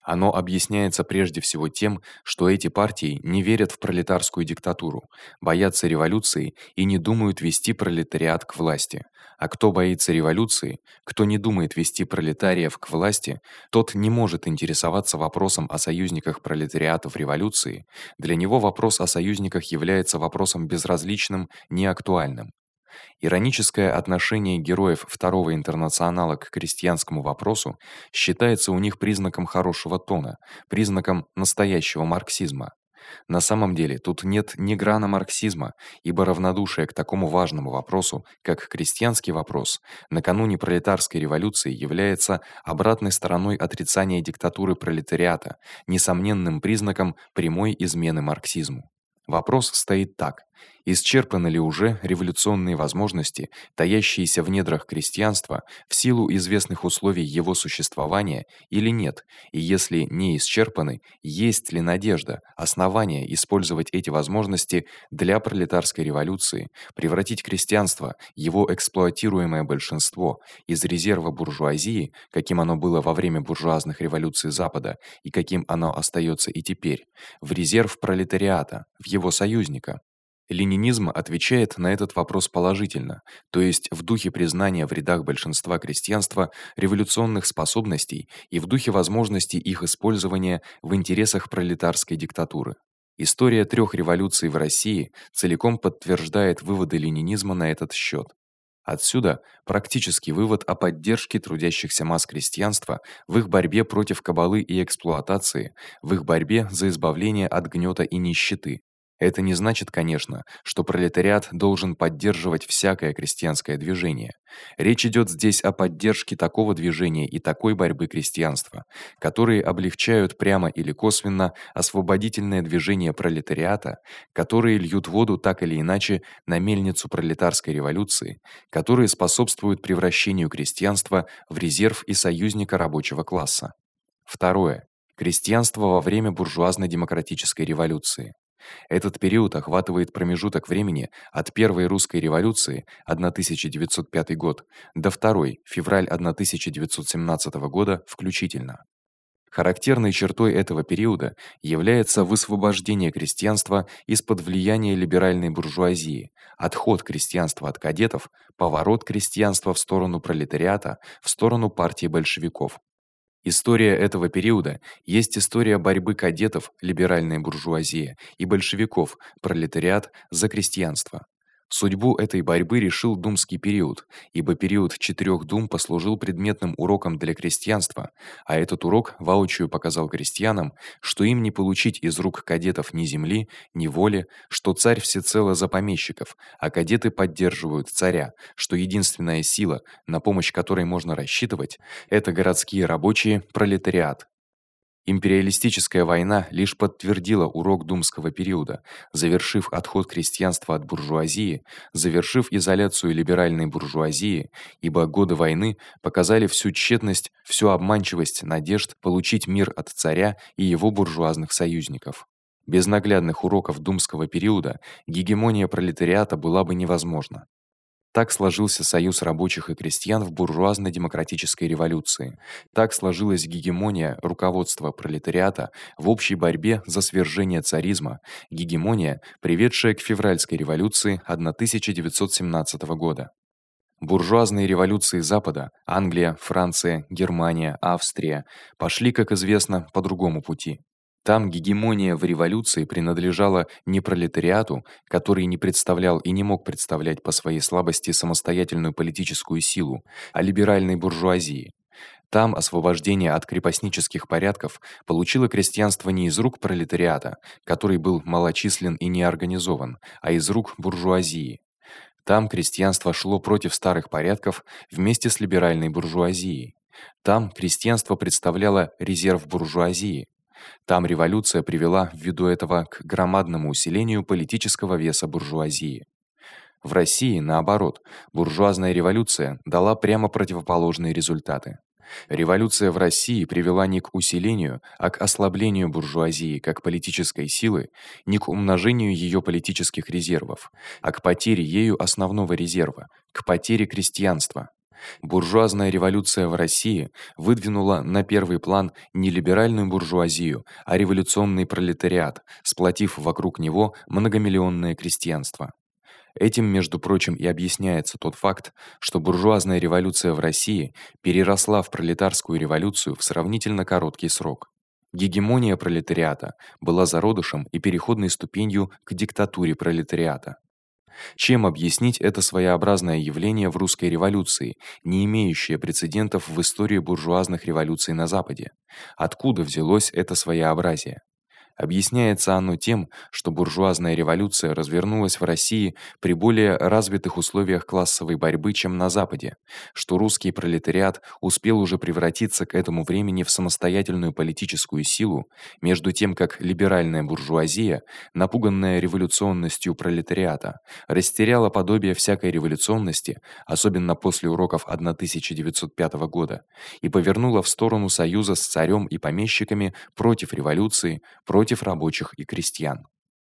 Оно объясняется прежде всего тем, что эти партии не верят в пролетарскую диктатуру, боятся революции и не думают вести пролетариат к власти. А кто боится революции, кто не думает вести пролетариев к власти, тот не может интересоваться вопросом о союзниках пролетариата в революции. Для него вопрос о союзниках является вопросом безразличным, неактуальным. Ироническое отношение героев Второго интернационала к крестьянскому вопросу считается у них признаком хорошего тона, признаком настоящего марксизма. На самом деле тут нет ни грана марксизма, ибо равнодушие к такому важному вопросу, как крестьянский вопрос, накануне пролетарской революции является обратной стороной отрицания диктатуры пролетариата, несомненным признаком прямой измены марксизму. Вопрос стоит так: Исчерпаны ли уже революционные возможности, таящиеся в недрах крестьянства в силу известных условий его существования или нет? И если не исчерпаны, есть ли надежда, основания использовать эти возможности для пролетарской революции, превратить крестьянство, его эксплуатируемое большинство из резерва буржуазии, каким оно было во время буржуазных революций Запада и каким оно остаётся и теперь, в резерв пролетариата, в его союзника? Ленинизм отвечает на этот вопрос положительно, то есть в духе признания в рядах большинства крестьянства революционных способностей и в духе возможности их использования в интересах пролетарской диктатуры. История трёх революций в России целиком подтверждает выводы ленинизма на этот счёт. Отсюда практический вывод о поддержке трудящихся масс крестьянства в их борьбе против кабалы и эксплуатации, в их борьбе за избавление от гнёта и нищеты, это не значит, конечно, что пролетариат должен поддерживать всякое крестьянское движение. Речь идёт здесь о поддержке такого движения и такой борьбы крестьянства, которые облегчают прямо или косвенно освободительное движение пролетариата, которые льют воду так или иначе на мельницу пролетарской революции, которые способствуют превращению крестьянства в резерв и союзника рабочего класса. Второе крестьянство во время буржуазно-демократической революции. Этот период охватывает промежуток времени от первой русской революции 1905 год до второй февраль 1917 года включительно. Характерной чертой этого периода является высвобождение крестьянства из-под влияния либеральной буржуазии, отход крестьянства от кадетов, поворот крестьянства в сторону пролетариата, в сторону партии большевиков. История этого периода есть история борьбы кадетов, либеральной буржуазии, и большевиков, пролетариат за крестьянство. Судьбу этой борьбы решил думский период, ибо период четырёх дум послужил предметным уроком для крестьянства, а этот урок воочию показал крестьянам, что им не получить из рук кадетов ни земли, ни воли, что царь всецело за помещиков, а кадеты поддерживают царя, что единственная сила, на помощь которой можно рассчитывать это городские рабочие, пролетариат. Империалистическая война лишь подтвердила урок думского периода, завершив отход крестьянства от буржуазии, завершив изоляцию либеральной буржуазии, ибо годы войны показали всю тщетность, всю обманчивость надежд получить мир от царя и его буржуазных союзников. Без наглядных уроков думского периода гегемония пролетариата была бы невозможна. Так сложился союз рабочих и крестьян в буржуазно-демократической революции. Так сложилась гегемония руководства пролетариата в общей борьбе за свержение царизма, гегемония, приведшая к февральской революции 1917 года. Буржуазные революции Запада Англия, Франция, Германия, Австрия пошли, как известно, по другому пути. Там гегемония в революции принадлежала не пролетариату, который не представлял и не мог представлять по своей слабости самостоятельную политическую силу, а либеральной буржуазии. Там освобождение от крепостнических порядков получило крестьянство не из рук пролетариата, который был малочислен и неорганизован, а из рук буржуазии. Там крестьянство шло против старых порядков вместе с либеральной буржуазией. Там крестьянство представляло резерв буржуазии. Там революция привела ввиду этого к громадному усилению политического веса буржуазии. В России наоборот, буржуазная революция дала прямо противоположные результаты. Революция в России привела не к усилению, а к ослаблению буржуазии как политической силы, не к умножению её политических резервов, а к потере ею основного резерва, к потере крестьянства. Буржуазная революция в России выдвинула на первый план не либеральную буржуазию, а революционный пролетариат, сплотив вокруг него многомиллионное крестьянство. Этим, между прочим, и объясняется тот факт, что буржуазная революция в России переросла в пролетарскую революцию в сравнительно короткий срок. Гегемония пролетариата была зародышем и переходной ступенью к диктатуре пролетариата. Чем объяснить это своеобразное явление в русской революции, не имеющее прецедентов в истории буржуазных революций на западе? Откуда взялось это своеобразие? Объясняется оно тем, что буржуазная революция развернулась в России при более развитых условиях классовой борьбы, чем на западе, что русский пролетариат успел уже превратиться к этому времени в самостоятельную политическую силу, между тем как либеральная буржуазия, напуганная революционностью пролетариата, растеряла подобие всякой революционности, особенно после уроков 1905 года, и повернула в сторону союза с царем и помещиками против революции, против против рабочих и крестьян.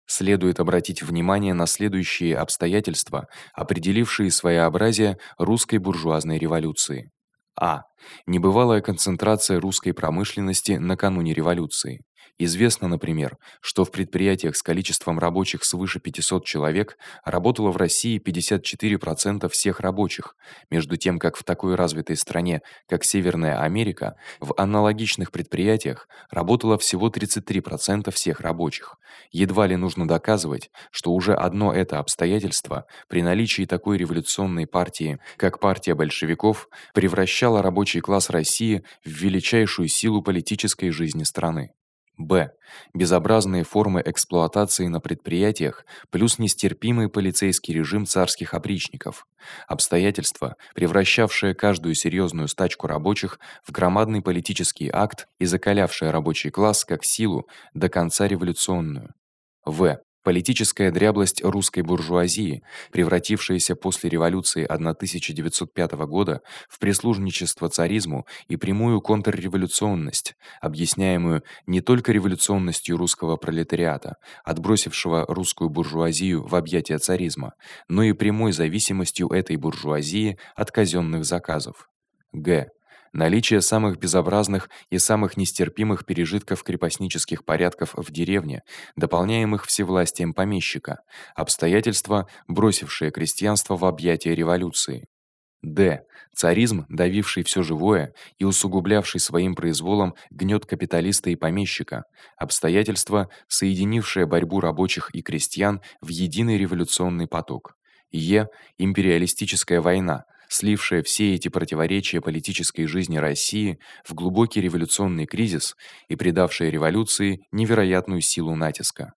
Следует обратить внимание на следующие обстоятельства, определившие своеобразие русской буржуазной революции. А. Небывалая концентрация русской промышленности накануне революции. Известно, например, что в предприятиях с количеством рабочих свыше 500 человек работало в России 54% всех рабочих, между тем как в такой развитой стране, как Северная Америка, в аналогичных предприятиях работало всего 33% всех рабочих. Едва ли нужно доказывать, что уже одно это обстоятельство при наличии такой революционной партии, как партия большевиков, превращало рабочий класс России в величайшую силу политической жизни страны. Б. Безобразные формы эксплуатации на предприятиях плюс нестерпимый полицейский режим царских опричников. Обстоятельства, превращавшие каждую серьёзную стачку рабочих в громадный политический акт и закалявшие рабочий класс как силу до конца революционную. В. Политическая дряблость русской буржуазии, превратившаяся после революции 1905 года в прислужничество царизму и прямую контрреволюционность, объясняемую не только революционностью русского пролетариата, отбросившего русскую буржуазию в объятия царизма, но и прямой зависимостью этой буржуазии от казённых заказов. Г наличие самых безобразных и самых нестерпимых пережитков крепостнических порядков в деревне, дополняемых всевластием помещика, обстоятельства, бросившие крестьянство в объятия революции. Д. Царизм, давивший всё живое и усугублявший своим произволом гнёт капиталиста и помещика, обстоятельства, соединившие борьбу рабочих и крестьян в единый революционный поток. Е. Империалистическая война, слившая все эти противоречия политической жизни России в глубокий революционный кризис и придавшая революции невероятную силу натиска.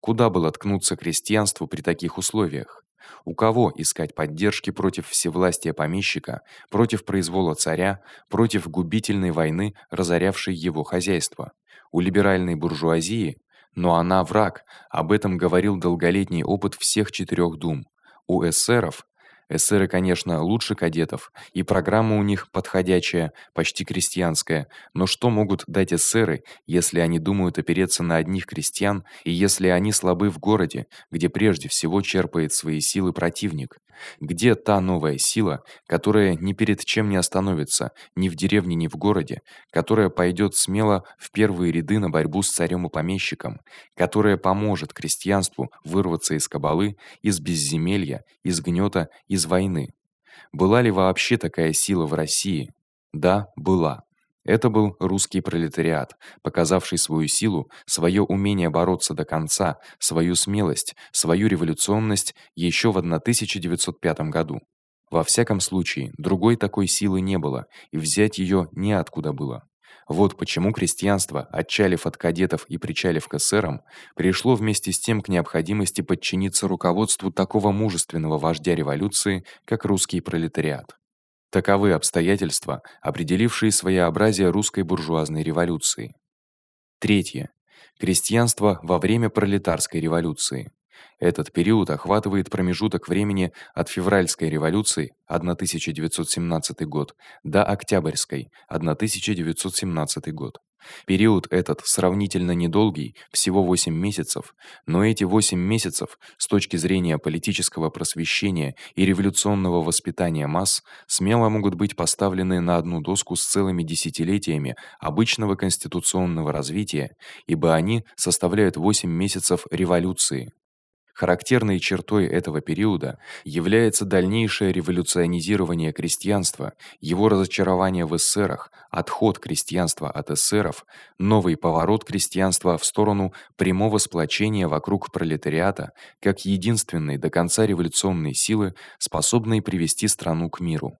Куда было ткнуться крестьянству при таких условиях? У кого искать поддержки против всевластия помещика, против произвола царя, против губительной войны, разорявшей его хозяйство? У либеральной буржуазии, но она враг, об этом говорил долголетний опыт всех четырёх дум. У эсеров Эсеры, конечно, лучше кадетов, и программа у них подходящая, почти крестьянская. Но что могут дать эсеры, если они думают опереться на одних крестьян, и если они слабы в городе, где прежде всего черпает свои силы противник? Где та новая сила, которая ни перед чем не остановится, ни в деревне, ни в городе, которая пойдёт смело в первые ряды на борьбу с царем и помещиком, которая поможет крестьянству вырваться из кабалы, из безземелья, из гнёта, из войны. Была ли вообще такая сила в России? Да, была. Это был русский пролетариат, показавший свою силу, своё умение бороться до конца, свою смелость, свою революционность ещё в 1905 году. Во всяком случае, другой такой силы не было, и взять её не откуда было. Вот почему крестьянство, отчалив от кадетов и причалив к эсерам, пришло вместе с тем к необходимости подчиниться руководству такого мужественного вождя революции, как русский пролетариат. Таковы обстоятельства, определившие своеобразие русской буржуазной революции. Третье. Крестьянство во время пролетарской революции. Этот период охватывает промежуток времени от февральской революции 1917 год до октябрьской 1917 год. Период этот сравнительно недолгий, всего 8 месяцев, но эти 8 месяцев с точки зрения политического просвещения и революционного воспитания масс смело могут быть поставлены на одну доску с целыми десятилетиями обычного конституционного развития, ибо они составляют 8 месяцев революции. Характерной чертой этого периода является дальнейшее революционизирование крестьянства, его разочарование в эсерах, отход крестьянства от эсеров, новый поворот крестьянства в сторону прямого сплочения вокруг пролетариата как единственной до конца революционной силы, способной привести страну к миру.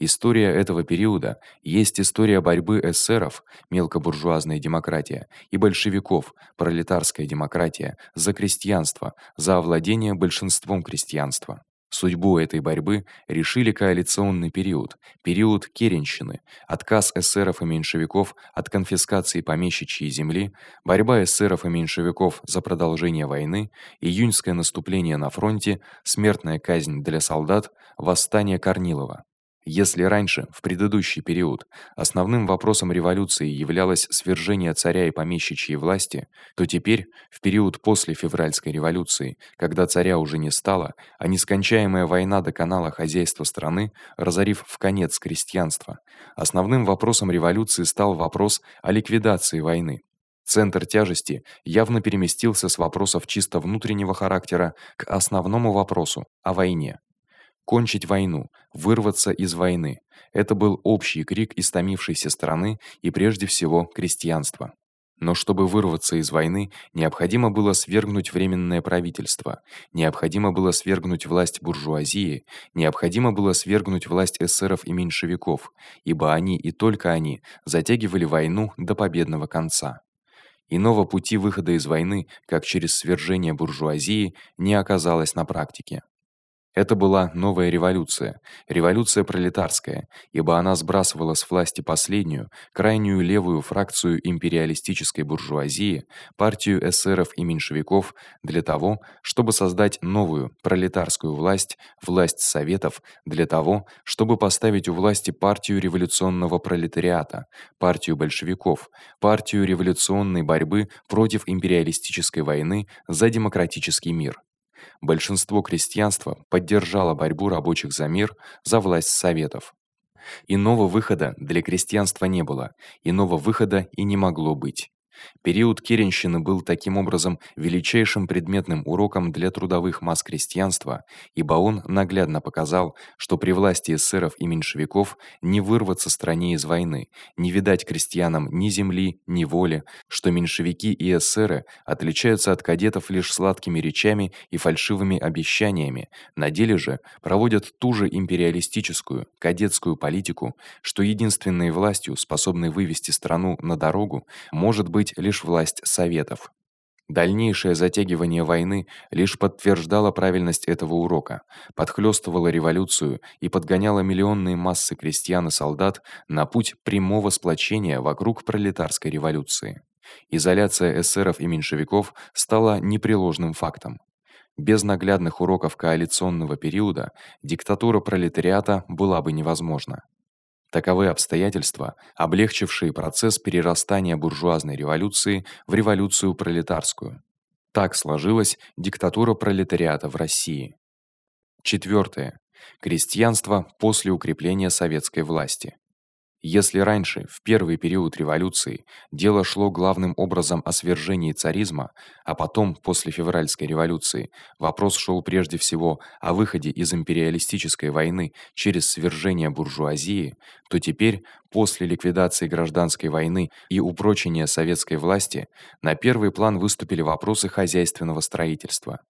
История этого периода есть история борьбы эсеров, мелкобуржуазная демократия, и большевиков, пролетарская демократия, за крестьянство, за овладение большинством крестьянства. Судьбу этой борьбы решили коалиционный период, период Керенщины, отказ эсеров и меньшевиков от конфискации помещичьей земли, борьба эсеров и меньшевиков за продолжение войны, июньское наступление на фронте, смертная казнь для солдат, восстание Корнилова. Если раньше, в предыдущий период, основным вопросом революции являлось свержение царя и помещичьей власти, то теперь, в период после февральской революции, когда царя уже не стало, а нескончаемая война доконала хозяйство страны, разорив в конец крестьянство, основным вопросом революции стал вопрос о ликвидации войны. Центр тяжести явно переместился с вопросов чисто внутреннего характера к основному вопросу о войне кончить войну, вырваться из войны. Это был общий крик истомившейся страны и прежде всего крестьянства. Но чтобы вырваться из войны, необходимо было свергнуть временное правительство, необходимо было свергнуть власть буржуазии, необходимо было свергнуть власть эсеров и меньшевиков, ибо они и только они затягивали войну до победного конца. Иного пути выхода из войны, как через свержение буржуазии, не оказалось на практике. Это была новая революция, революция пролетарская, ибо она сбрасывала с власти последнюю, крайнюю левую фракцию империалистической буржуазии, партию эсеров и меньшевиков для того, чтобы создать новую пролетарскую власть, власть советов, для того, чтобы поставить у власти партию революционного пролетариата, партию большевиков, партию революционной борьбы против империалистической войны за демократический мир. Большинство крестьянства поддержало борьбу рабочих за мир, за власть советов. Иного выхода для крестьянства не было, иного выхода и не могло быть. Период Керенщины был таким образом величайшим предметным уроком для трудовых масс крестьянства, ибо он наглядно показал, что при власти эсеров и меньшевиков не вырваться стране из войны, не видать крестьянам ни земли, ни воли, что меньшевики и эсеры отличаются от кадетов лишь сладкими речами и фальшивыми обещаниями, на деле же проводят ту же империалистическую, кадетскую политику, что единственной властью, способной вывести страну на дорогу, может быть быть лишь власть советов. Дальнейшее затягивание войны лишь подтверждало правильность этого урока, подхлёстывало революцию и подгоняло миллионные массы крестьян и солдат на путь прямого сплочения вокруг пролетарской революции. Изоляция эсеров и меньшевиков стала непреложным фактом. Без наглядных уроков коалиционного периода диктатура пролетариата была бы невозможна. Таковы обстоятельства, облегчившие процесс перерастания буржуазной революции в революцию пролетарскую. Так сложилась диктатура пролетариата в России. Четвёртое. Крестьянство после укрепления советской власти. Если раньше, в первый период революции, дело шло главным образом о свержении царизма, а потом, после февральской революции, вопрос шёл прежде всего о выходе из империалистической войны через свержение буржуазии, то теперь, после ликвидации гражданской войны и упрочения советской власти, на первый план выступили вопросы хозяйственного строительства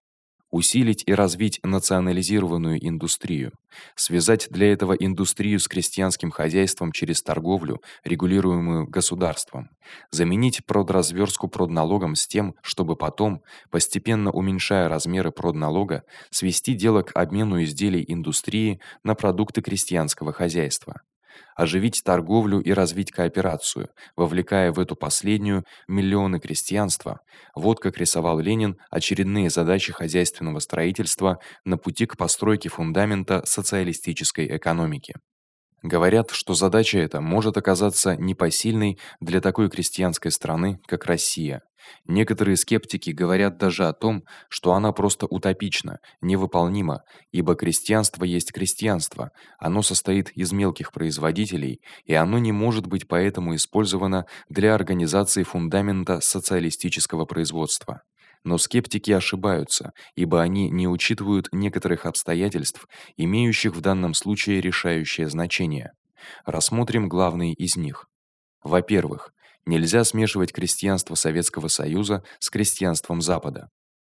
усилить и развить национализированную индустрию, связать для этого индустрию с крестьянским хозяйством через торговлю, регулируемую государством, заменить продразверстку продналогом с тем, чтобы потом, постепенно уменьшая размеры продналога, свести дело к обмену изделий индустрии на продукты крестьянского хозяйства оживить торговлю и развить кооперацию, вовлекая в эту последнюю миллионы крестьянства. Вот как рисовал Ленин очередные задачи хозяйственного строительства на пути к постройке фундамента социалистической экономики. Говорят, что задача эта может оказаться непосильной для такой крестьянской страны, как Россия. Некоторые скептики говорят даже о том, что она просто утопична, невыполнима, ибо крестьянство есть крестьянство. Оно состоит из мелких производителей, и оно не может быть поэтому использовано для организации фундамента социалистического производства. Но скептики ошибаются, ибо они не учитывают некоторых обстоятельств, имеющих в данном случае решающее значение. Рассмотрим главные из них. Во-первых, нельзя смешивать крестьянство Советского Союза с крестьянством Запада.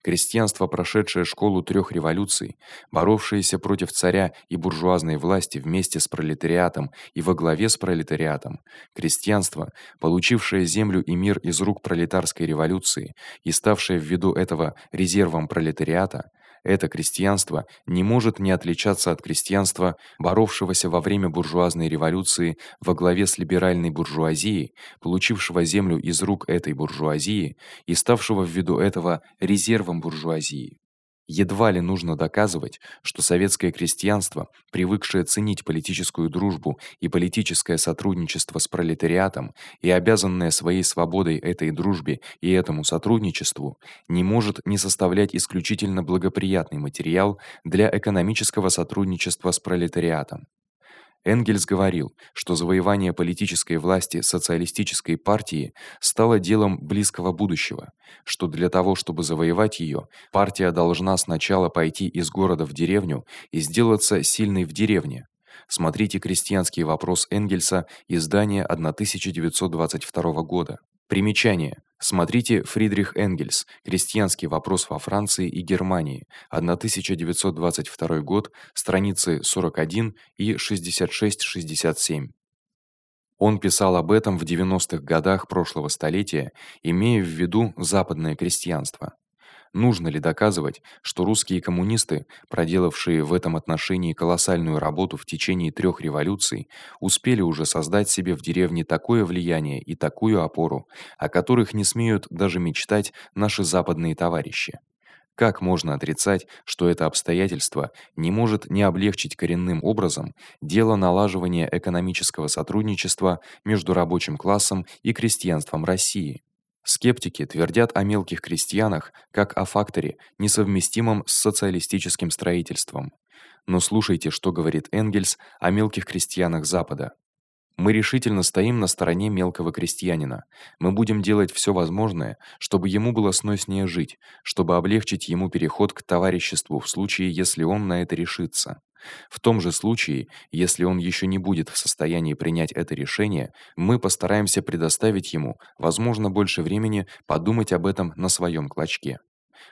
Крестьянство, прошедшее школу трёх революций, боровшееся против царя и буржуазной власти вместе с пролетариатом и во главе с пролетариатом, крестьянство, получившее землю и мир из рук пролетарской революции и ставшее ввиду этого резервом пролетариата, это крестьянство не может не отличаться от крестьянства, боровшегося во время буржуазной революции во главе с либеральной буржуазией, получившего землю из рук этой буржуазии и ставшего ввиду этого резервом буржуазии. Едва ли нужно доказывать, что советское крестьянство, привыкшее ценить политическую дружбу и политическое сотрудничество с пролетариатом и обязанное своей свободой этой дружбе и этому сотрудничеству, не может не составлять исключительно благоприятный материал для экономического сотрудничества с пролетариатом. Энгельс говорил, что завоевание политической власти социалистической партии стало делом близкого будущего, что для того, чтобы завоевать её, партия должна сначала пойти из города в деревню и сделаться сильной в деревне. Смотрите Крестьянский вопрос Энгельса, издание 1922 года. Примечание: Смотрите Фридрих Энгельс. Крестьянский вопрос во Франции и Германии. 1922 год, страницы 41 и 66-67. Он писал об этом в 90-х годах прошлого столетия, имея в виду западное крестьянство. Нужно ли доказывать, что русские коммунисты, проделавшие в этом отношении колоссальную работу в течение трёх революций, успели уже создать себе в деревне такое влияние и такую опору, о которых не смеют даже мечтать наши западные товарищи? Как можно отрицать, что это обстоятельство не может не облегчить коренным образом дело налаживания экономического сотрудничества между рабочим классом и крестьянством России? Скептики твердят о мелких крестьянах как о факторе, несовместимом с социалистическим строительством. Но слушайте, что говорит Энгельс о мелких крестьянах Запада. Мы решительно стоим на стороне мелкого крестьянина. Мы будем делать всё возможное, чтобы ему было сноснее жить, чтобы облегчить ему переход к товариществу в случае, если он на это решится. В том же случае, если он ещё не будет в состоянии принять это решение, мы постараемся предоставить ему, возможно, больше времени подумать об этом на своём клочке.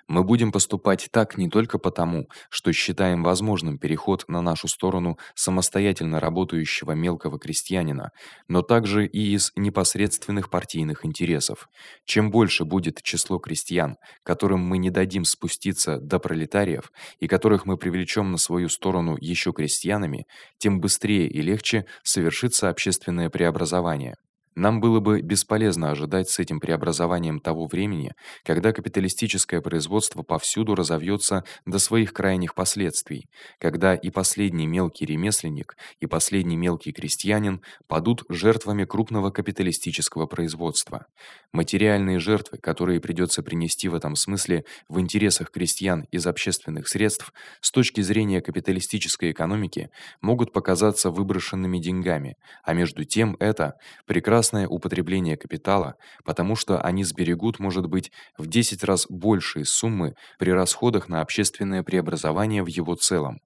Мы будем поступать так не только потому, что считаем возможным переход на нашу сторону самостоятельно работающего мелкого крестьянина, но также и из непосредственных партийных интересов. Чем больше будет число крестьян, которым мы не дадим спуститься до пролетариев и которых мы привлечём на свою сторону ещё крестьянами, тем быстрее и легче совершится общественное преобразование. Нам было бы бесполезно ожидать с этим преобразованием того времени, когда капиталистическое производство повсюду разовьётся до своих крайних последствий, когда и последний мелкий ремесленник, и последний мелкий крестьянин падут жертвами крупного капиталистического производства. Материальные жертвы, которые придётся принести в этом смысле в интересах крестьян из общественных средств, с точки зрения капиталистической экономики, могут показаться выброшенными деньгами, а между тем это прекрасно безопасное употребление капитала, потому что они сберегут, может быть, в 10 раз большие суммы при расходах на общественное преобразование в его целом.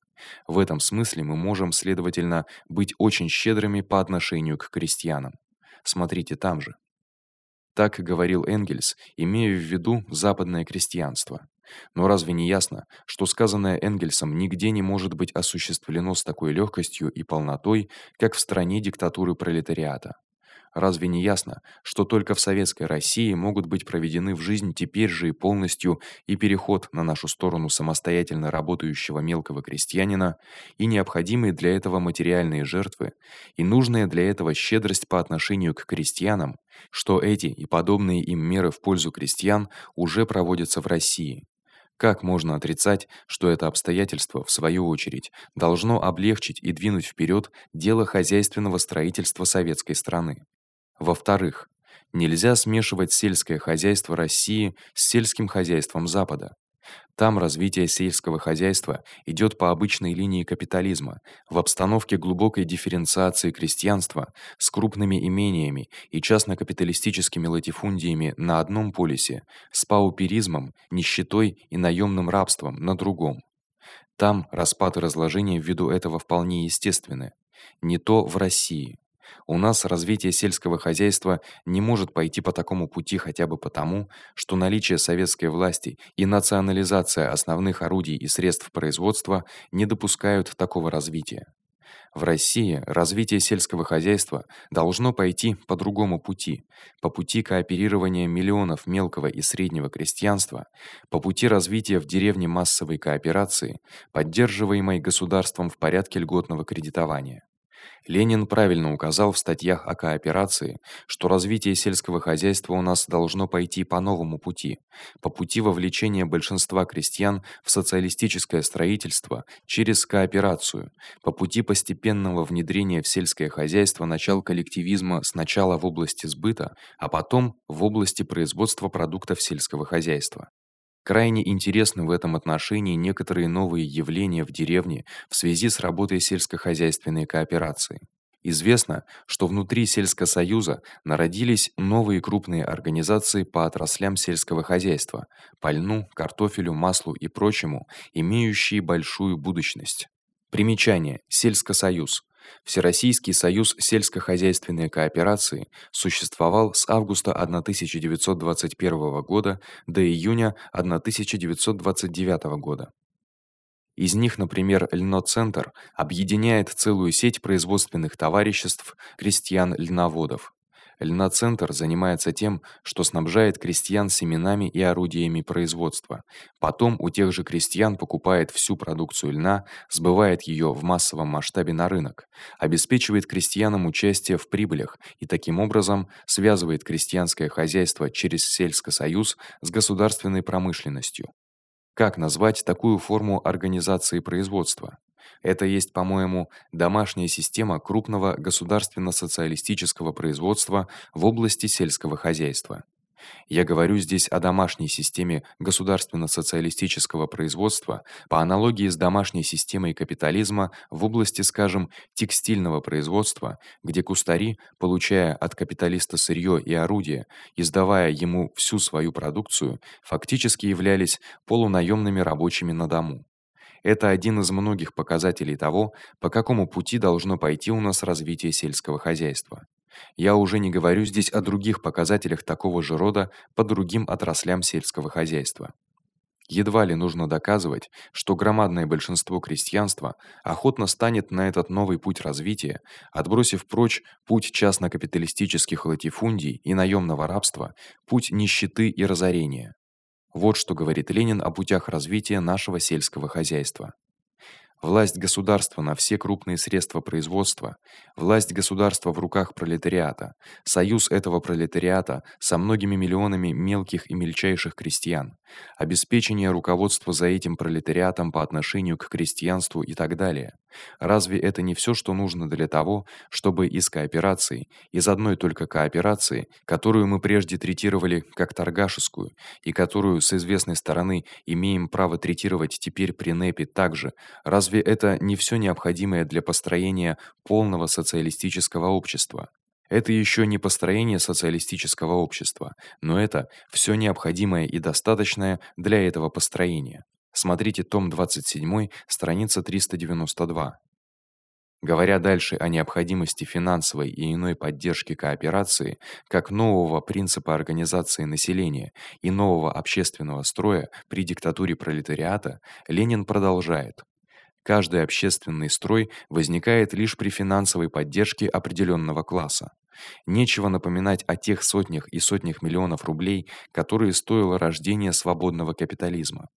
В этом смысле мы можем, следовательно, быть очень щедрыми по отношению к крестьянам. Смотрите там же. Так говорил Энгельс, имея в виду западное крестьянство. Но разве не ясно, что сказанное Энгельсом нигде не может быть осуществлено с такой лёгкостью и полнотой, как в стране диктатуры пролетариата? Разве не ясно, что только в советской России могут быть проведены в жизнь теперь же и полностью и переход на нашу сторону самостоятельно работающего мелкого крестьянина, и необходимые для этого материальные жертвы, и нужная для этого щедрость по отношению к крестьянам, что эти и подобные им меры в пользу крестьян уже проводятся в России? Как можно отрицать, что это обстоятельство в свою очередь должно облегчить и двинуть вперёд дело хозяйственного строительства советской страны? Во-вторых, нельзя смешивать сельское хозяйство России с сельским хозяйством Запада. Там развитие сельского хозяйства идёт по обычной линии капитализма, в обстановке глубокой дифференциации крестьянства с крупными имениями и частно-капиталистическими латифундиями на одном полюсе, с пауперизмом, нищетой и наёмным рабством на другом. Там распад и разложение ввиду этого вполне естественны. Не то в России. У нас развитие сельского хозяйства не может пойти по такому пути хотя бы потому, что наличие советской власти и национализация основных орудий и средств производства не допускают такого развития. В России развитие сельского хозяйства должно пойти по другому пути, по пути кооперирования миллионов мелкого и среднего крестьянства, по пути развития в деревне массовой кооперации, поддерживаемой государством в порядке льготного кредитования. Ленин правильно указал в статьях о кооперации, что развитие сельского хозяйства у нас должно пойти по новому пути, по пути вовлечения большинства крестьян в социалистическое строительство через кооперацию, по пути постепенного внедрения в сельское хозяйство начал коллективизма сначала в области сбыта, а потом в области производства продуктов сельского хозяйства. Крайне интересны в этом отношении некоторые новые явления в деревне в связи с работой сельскохозяйственной кооперации. Известно, что внутри сельскосоюза народились новые крупные организации по отраслям сельского хозяйства: по льну, картофелю, маслу и прочему, имеющие большую будущность. Примечание: Сельскосоюз Всероссийский союз сельскохозяйственной кооперации существовал с августа 1921 года до июня 1929 года. Из них, например, Льноцентр объединяет целую сеть производственных товариществ крестьян-льноводов. Льноцентр занимается тем, что снабжает крестьян семенами и орудиями производства. Потом у тех же крестьян покупает всю продукцию льна, сбывает её в массовом масштабе на рынок, обеспечивает крестьянам участие в прибылях и таким образом связывает крестьянское хозяйство через сельскосоюз с государственной промышленностью. Как назвать такую форму организации производства? Это есть, по-моему, домашняя система крупного государственно-социалистического производства в области сельского хозяйства. Я говорю здесь о домашней системе государственно-социалистического производства по аналогии с домашней системой капитализма в области, скажем, текстильного производства, где кустари, получая от капиталиста сырьё и орудия, издавая ему всю свою продукцию, фактически являлись полунаёмными рабочими на дому. Это один из многих показателей того, по какому пути должно пойти у нас развитие сельского хозяйства. Я уже не говорю здесь о других показателях такого же рода по другим отраслям сельского хозяйства. Едва ли нужно доказывать, что громадное большинство крестьянства охотно станет на этот новый путь развития, отбросив прочь путь частно-капиталистических латифундий и наёмного рабства, путь нищеты и разорения. Вот что говорит Ленин о путях развития нашего сельского хозяйства. Власть государства на все крупные средства производства, власть государства в руках пролетариата, союз этого пролетариата со многими миллионами мелких и мельчайших крестьян, обеспечение руководства за этим пролетариатом по отношению к крестьянству и так далее. Разве это не всё, что нужно для того, чтобы из кооперации, из одной только кооперации, которую мы прежде третировали как торгашескую и которую с известной стороны имеем право третировать теперь при НЭПе также, разве это не всё необходимое для построения полного социалистического общества? Это ещё не построение социалистического общества, но это всё необходимое и достаточное для этого построения. Смотрите том 27, страница 392. Говоря дальше о необходимости финансовой и иной поддержки кооперации как нового принципа организации населения и нового общественного строя при диктатуре пролетариата, Ленин продолжает: Каждый общественный строй возникает лишь при финансовой поддержке определённого класса. Нечего напоминать о тех сотнях и сотнях миллионов рублей, которые стоило рождение свободного капитализма.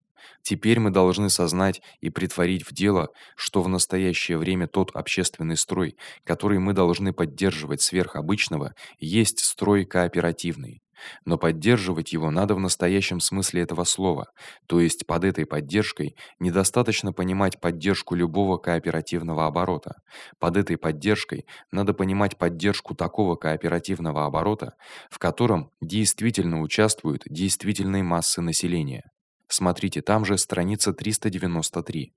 Теперь мы должны сознать и претворить в дело, что в настоящее время тот общественный строй, который мы должны поддерживать сверх обычного, есть строй кооперативный. Но поддерживать его надо в настоящем смысле этого слова. То есть под этой поддержкой недостаточно понимать поддержку любого кооперативного оборота. Под этой поддержкой надо понимать поддержку такого кооперативного оборота, в котором действительно участвуют действительные массы населения. Смотрите, там же страница 393.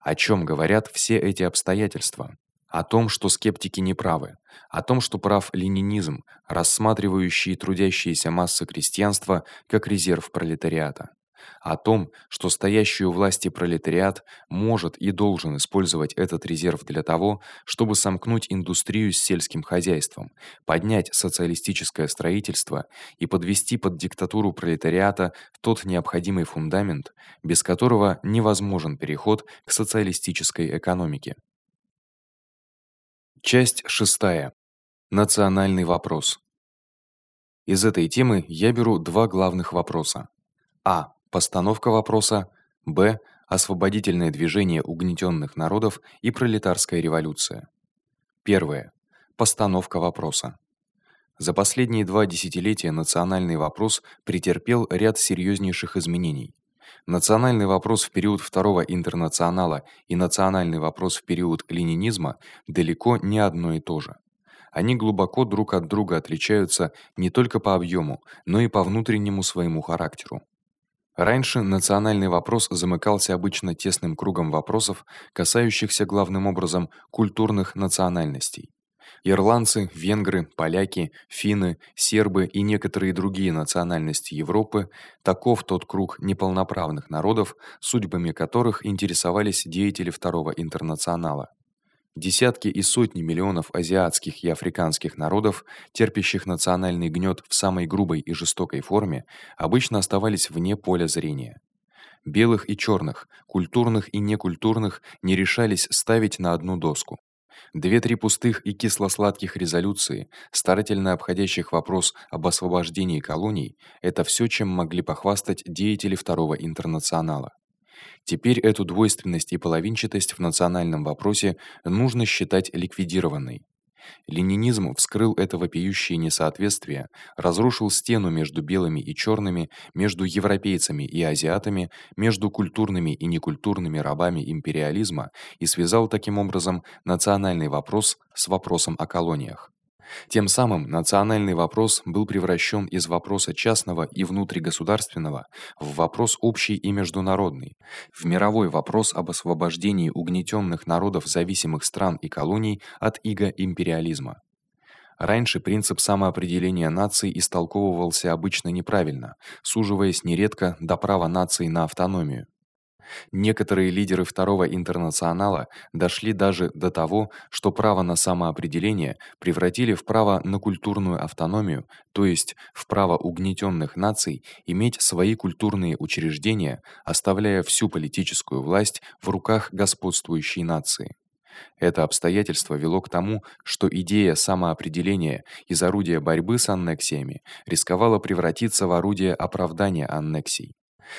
О чём говорят все эти обстоятельства? О том, что скептики не правы, о том, что прав ленинизм, рассматривающий трудящиеся массы крестьянства как резерв пролетариата. о том, что стоящий у власти пролетариат может и должен использовать этот резерв для того, чтобы сомкнуть индустрию с сельским хозяйством, поднять социалистическое строительство и подвести под диктатуру пролетариата тот необходимый фундамент, без которого невозможен переход к социалистической экономике. Часть шестая. Национальный вопрос. Из этой темы я беру два главных вопроса. А постановка вопроса, Б освободительное движение угнетённых народов и пролетарская революция. Первое. Постановка вопроса. За последние два десятилетия национальный вопрос претерпел ряд серьёзнейших изменений. Национальный вопрос в период второго интернационала и национальный вопрос в период ленинизма далеко не одно и то же. Они глубоко друг от друга отличаются не только по объёму, но и по внутреннему своему характеру. Раньше национальный вопрос замыкался обычно тесным кругом вопросов, касающихся главным образом культурных национальностей. Ирландцы, венгры, поляки, финны, сербы и некоторые другие национальности Европы таков тот круг неполноправных народов, судьбами которых интересовались деятели второго интернационала. Десятки и сотни миллионов азиатских и африканских народов, терпящих национальный гнёт в самой грубой и жестокой форме, обычно оставались вне поля зрения. Белых и чёрных, культурных и некультурных не решались ставить на одну доску. Две-три пустых и кисло-сладких резолюции, старательно обходящих вопрос об освобождении колоний это всё, чем могли похвастать деятели второго интернационала. Теперь эту двойственность и половинчатость в национальном вопросе нужно считать ликвидированной. Ленинизм вскрыл это вопиющее несоответствие, разрушил стену между белыми и чёрными, между европейцами и азиатами, между культурными и некультурными рабами империализма и связал таким образом национальный вопрос с вопросом о колониях. Тем самым национальный вопрос был превращен из вопроса частного и внутригосударственного в вопрос общий и международный, в мировой вопрос об освобождении угнетённых народов зависимых стран и колоний от ига империализма. Раньше принцип самоопределения наций истолковывался обычно неправильно, суживаясь нередко до права наций на автономию. Некоторые лидеры второго интернационала дошли даже до того, что право на самоопределение превратили в право на культурную автономию, то есть в право угнетённых наций иметь свои культурные учреждения, оставляя всю политическую власть в руках господствующей нации. Это обстоятельство вело к тому, что идея самоопределения из орудия борьбы с аннексиями рисковала превратиться в орудие оправдания аннексий.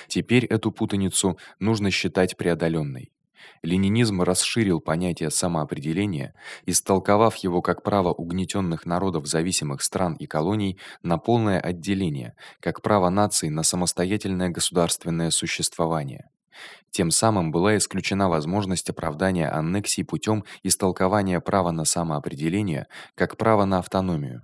Теперь эту путаницу нужно считать преодолённой. Ленинизм расширил понятие самоопределения, истолковав его как право угнетённых народов зависимых стран и колоний на полное отделение, как право наций на самостоятельное государственное существование. Тем самым была исключена возможность оправдания аннексий путём истолкования права на самоопределение как право на автономию.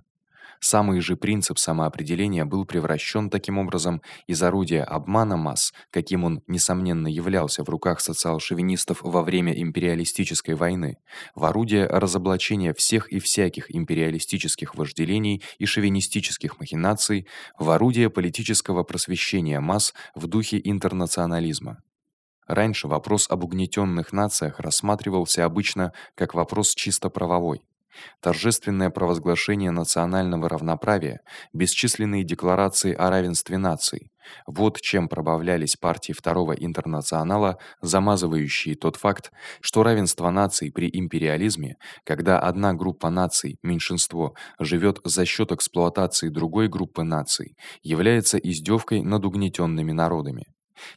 Самый же принцип самоопределения был превращен таким образом из орудия обмана масс, каким он несомненно являлся в руках социал-шовинистов во время империалистической войны, в орудие разоблачения всех и всяких империалистических вожделений и шовинистических махинаций, в орудие политического просвещения масс в духе интернационализма. Раньше вопрос об угнетённых нациях рассматривался обычно как вопрос чисто правовой. Торжественное провозглашение национального равноправия, бесчисленные декларации о равенстве наций вот чем пробавлялись партии второго интернационала, замазывающие тот факт, что равенство наций при империализме, когда одна группа наций, меньшинство, живёт за счёт эксплуатации другой группы наций, является издёвкой над угнетёнными народами.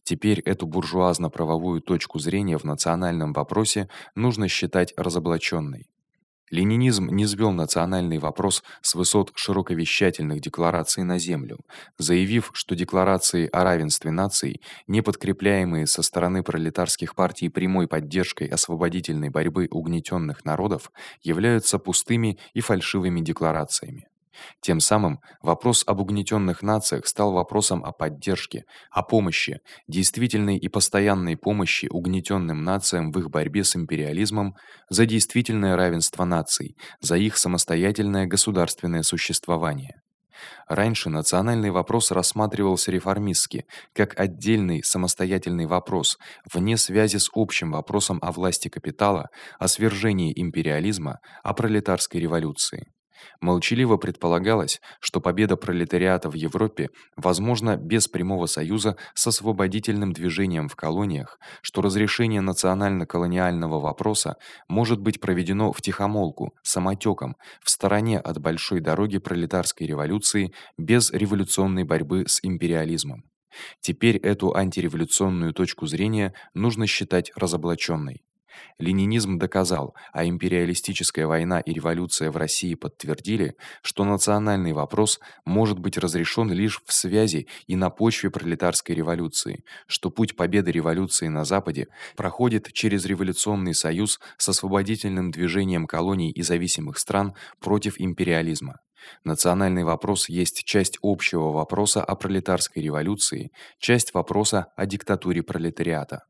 Теперь эту буржуазно-правовую точку зрения в национальном вопросе нужно считать разоблачённой. Ленинизм не низвёл национальный вопрос с высот широковещательных деклараций на землю, заявив, что декларации о равенстве наций, не подкрепляемые со стороны пролетарских партий прямой поддержкой освободительной борьбы угнетённых народов, являются пустыми и фальшивыми декларациями. Тем самым вопрос об угнетённых нациях стал вопросом о поддержке, о помощи, действительной и постоянной помощи угнетённым нациям в их борьбе с империализмом за действительное равенство наций, за их самостоятельное государственное существование. Раньше национальный вопрос рассматривался реформистски, как отдельный самостоятельный вопрос, вне связи с общим вопросом о власти капитала, о свержении империализма, о пролетарской революции. Молчаливо предполагалось, что победа пролетариата в Европе возможна без прямого союза с освободительным движением в колониях, что разрешение национально-колониального вопроса может быть проведено втихомолку, самотёком, в стороне от большой дороги пролетарской революции без революционной борьбы с империализмом. Теперь эту антиреволюционную точку зрения нужно считать разоблачённой. Ленинизм доказал, а империалистическая война и революция в России подтвердили, что национальный вопрос может быть разрешен лишь в связи и на почве пролетарской революции, что путь победы революции на западе проходит через революционный союз с освободительным движением колоний и зависимых стран против империализма. Национальный вопрос есть часть общего вопроса о пролетарской революции, часть вопроса о диктатуре пролетариата.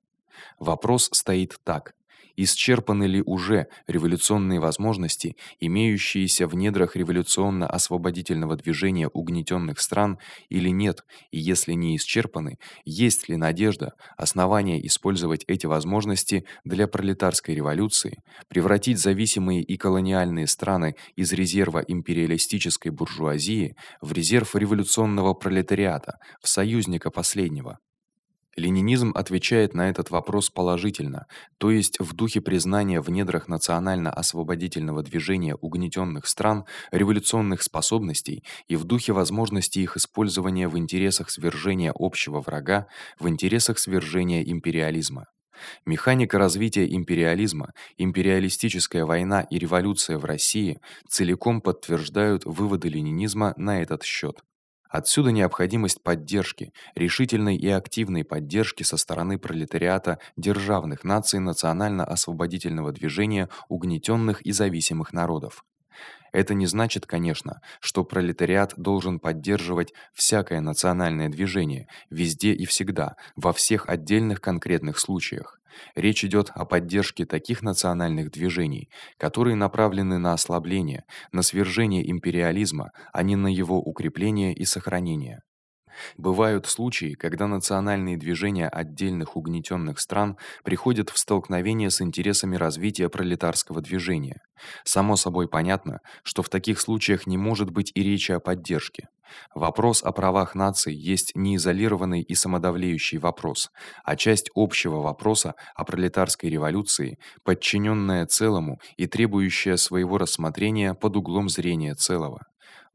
Вопрос стоит так: исчерпаны ли уже революционные возможности, имеющиеся в недрах революционно-освободительного движения угнетённых стран или нет, и если не исчерпаны, есть ли надежда, основания использовать эти возможности для пролетарской революции, превратить зависимые и колониальные страны из резерва империалистической буржуазии в резерв революционного пролетариата, в союзника последнего. Ленинизм отвечает на этот вопрос положительно, то есть в духе признания в недрах национально-освободительного движения угнетённых стран революционных способностей и в духе возможности их использования в интересах свержения общего врага, в интересах свержения империализма. Механика развития империализма, империалистическая война и революция в России целиком подтверждают выводы ленинизма на этот счёт. Отсюда необходимость поддержки, решительной и активной поддержки со стороны пролетариата державных наций национально-освободительного движения угнетённых и зависимых народов. Это не значит, конечно, что пролетариат должен поддерживать всякое национальное движение везде и всегда, во всех отдельных конкретных случаях. Речь идёт о поддержке таких национальных движений, которые направлены на ослабление, на свержение империализма, а не на его укрепление и сохранение. Бывают случаи, когда национальные движения отдельных угнетённых стран приходят в столкновение с интересами развития пролетарского движения. Само собой понятно, что в таких случаях не может быть и речи о поддержке. Вопрос о правах наций есть не изолированный и самодовлеющий вопрос, а часть общего вопроса о пролетарской революции, подчинённая целому и требующая своего рассмотрения под углом зрения целого.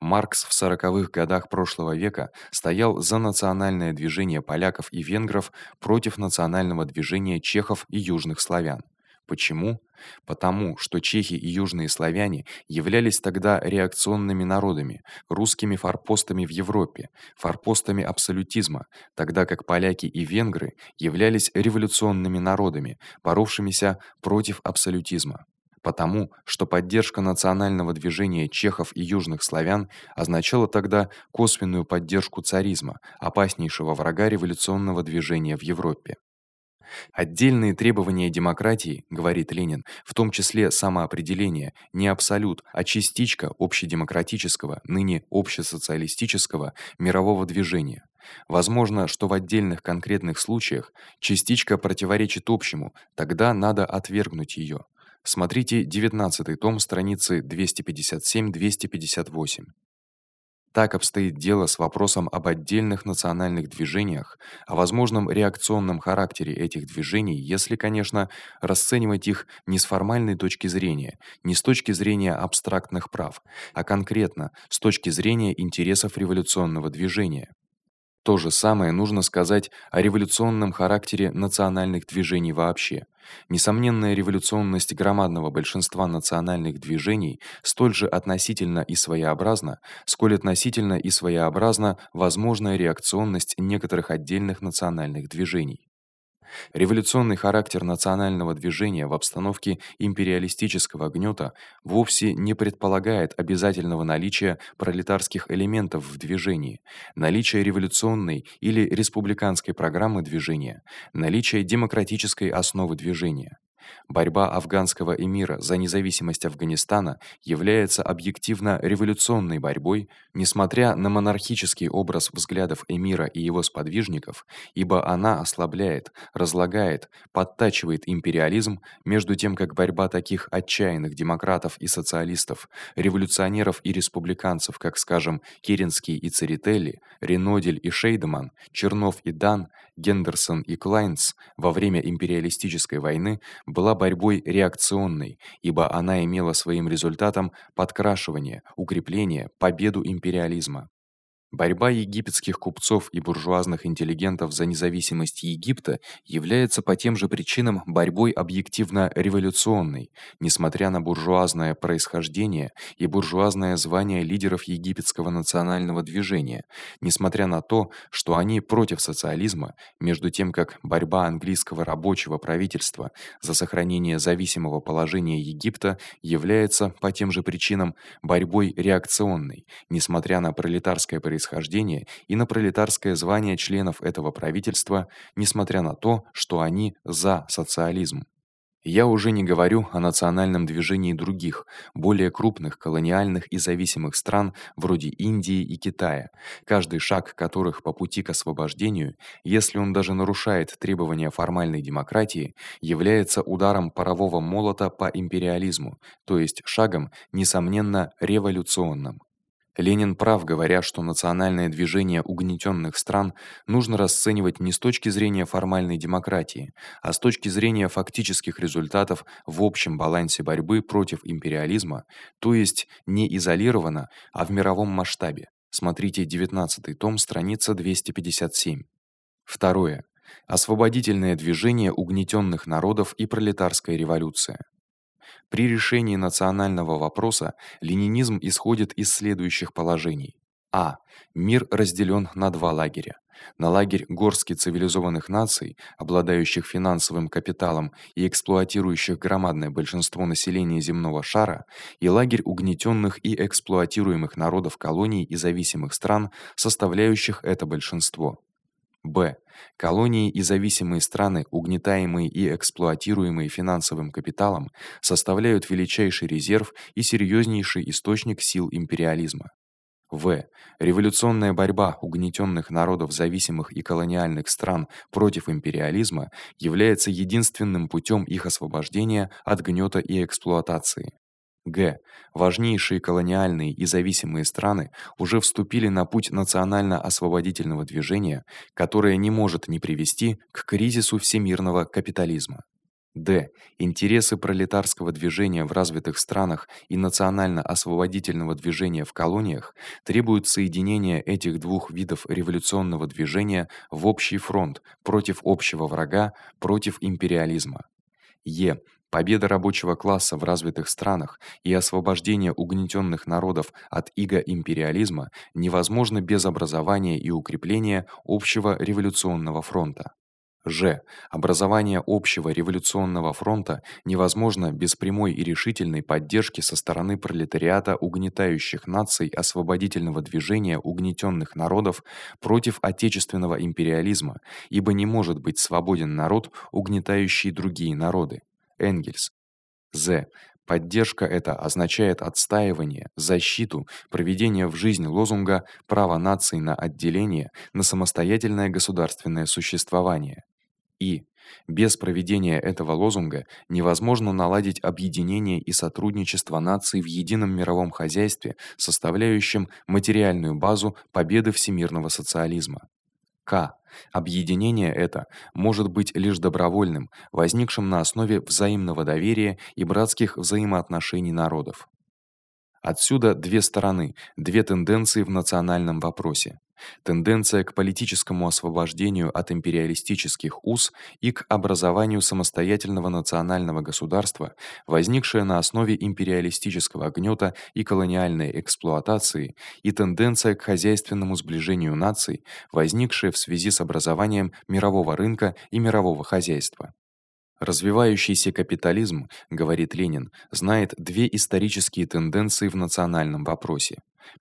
Маркс в сороковых годах прошлого века стоял за национальное движение поляков и венгров против национального движения чехов и южных славян. Почему? Потому что чехи и южные славяне являлись тогда реакционными народами, русскими форпостами в Европе, форпостами абсолютизма, тогда как поляки и венгры являлись революционными народами, боровшимися против абсолютизма потому что поддержка национального движения чехов и южных славян означала тогда косвенную поддержку царизма, опаснейшего врага революционного движения в Европе. Отдельные требования демократии, говорит Ленин, в том числе самоопределение, не абсолют, а частичка общедемократического, ныне общесоциалистического мирового движения. Возможно, что в отдельных конкретных случаях частичка противоречит общему, тогда надо отвергнуть её. Смотрите 19 том, страницы 257-258. Так обстоит дело с вопросом об отдельных национальных движениях, о возможном реакционном характере этих движений, если, конечно, расценивать их не с формальной точки зрения, не с точки зрения абстрактных прав, а конкретно с точки зрения интересов революционного движения. То же самое нужно сказать о революционном характере национальных движений вообще. Несомненная революционность громадного большинства национальных движений столь же относительно и своеобразна, сколь относительно и своеобразна возможная реакционность некоторых отдельных национальных движений. Революционный характер национального движения в обстановке империалистического гнёта вовсе не предполагает обязательного наличия пролетарских элементов в движении, наличия революционной или республиканской программы движения, наличия демократической основы движения. Борьба афганского эмира за независимость Афганистана является объективно революционной борьбой, несмотря на монархический образ взглядов эмира и его сподвижников, ибо она ослабляет, разлагает, подтачивает империализм, между тем как борьба таких отчаянных демократов и социалистов, революционеров и республиканцев, как, скажем, Керенский и Церетели, Ренодель и Шейдеман, Чернов и Дан, Гендерсон и Клайнс во время империалистической войны была борьбой реакционной, ибо она имела своим результатом подкрашивание, укрепление, победу империализма. Борьба египетских купцов и буржуазных интеллигентов за независимость Египта является по тем же причинам борьбой объективно революционной, несмотря на буржуазное происхождение и буржуазное звание лидеров египетского национального движения, несмотря на то, что они против социализма, между тем как борьба английского рабочего правительства за сохранение зависимого положения Египта является по тем же причинам борьбой реакционной, несмотря на пролетарское происхождение происхождения и на пролетарское звание членов этого правительства, несмотря на то, что они за социализм. Я уже не говорю о национальном движении других, более крупных колониальных и зависимых стран, вроде Индии и Китая, каждый шаг которых по пути к освобождению, если он даже нарушает требования формальной демократии, является ударом парового молота по империализму, то есть шагом несомненно революционным. Ленин прав, говоря, что национальное движение угнетённых стран нужно расценивать не с точки зрения формальной демократии, а с точки зрения фактических результатов в общем балансе борьбы против империализма, то есть не изолированно, а в мировом масштабе. Смотрите 19 том, страница 257. Второе. Освободительное движение угнетённых народов и пролетарская революция. При решении национального вопроса ленинизм исходит из следующих положений: А. Мир разделён на два лагеря. На лагерь горстки цивилизованных наций, обладающих финансовым капиталом и эксплуатирующих громадное большинство населения земного шара, и лагерь угнетённых и эксплуатируемых народов колоний и зависимых стран, составляющих это большинство. Б. Колонии и зависимые страны, угнетаемые и эксплуатируемые финансовым капиталом, составляют величайший резерв и серьёзнейший источник сил империализма. В. Революционная борьба угнетённых народов зависимых и колониальных стран против империализма является единственным путём их освобождения от гнёта и эксплуатации. Г. Важнейшие колониальные и зависимые страны уже вступили на путь национально-освободительного движения, которое не может не привести к кризису всемирного капитализма. Д. Интересы пролетарского движения в развитых странах и национально-освободительного движения в колониях требуют соединения этих двух видов революционного движения в общий фронт против общего врага, против империализма. Е. Победа рабочего класса в развитых странах и освобождение угнетённых народов от ига империализма невозможно без образования и укрепления общего революционного фронта. Ж. Образование общего революционного фронта невозможно без прямой и решительной поддержки со стороны пролетариата угнетающих наций освободительного движения угнетённых народов против отечественного империализма, ибо не может быть свободен народ, угнетающий другие народы. Энгельс. З. Поддержка эта означает отстаивание, защиту, проведение в жизнь лозунга права нации на отделение, на самостоятельное государственное существование. И без проведения этого лозунга невозможно наладить объединение и сотрудничество наций в едином мировом хозяйстве, составляющем материальную базу победы всемирного социализма. К. Объединение это может быть лишь добровольным, возникшим на основе взаимного доверия и братских взаимоотношений народов. Отсюда две стороны, две тенденции в национальном вопросе. Тенденция к политическому освобождению от империалистических уз и к образованию самостоятельного национального государства, возникшая на основе империалистического гнёта и колониальной эксплуатации, и тенденция к хозяйственному сближению наций, возникшая в связи с образованием мирового рынка и мирового хозяйства. Развивающийся капитализм, говорит Ленин, знает две исторические тенденции в национальном вопросе.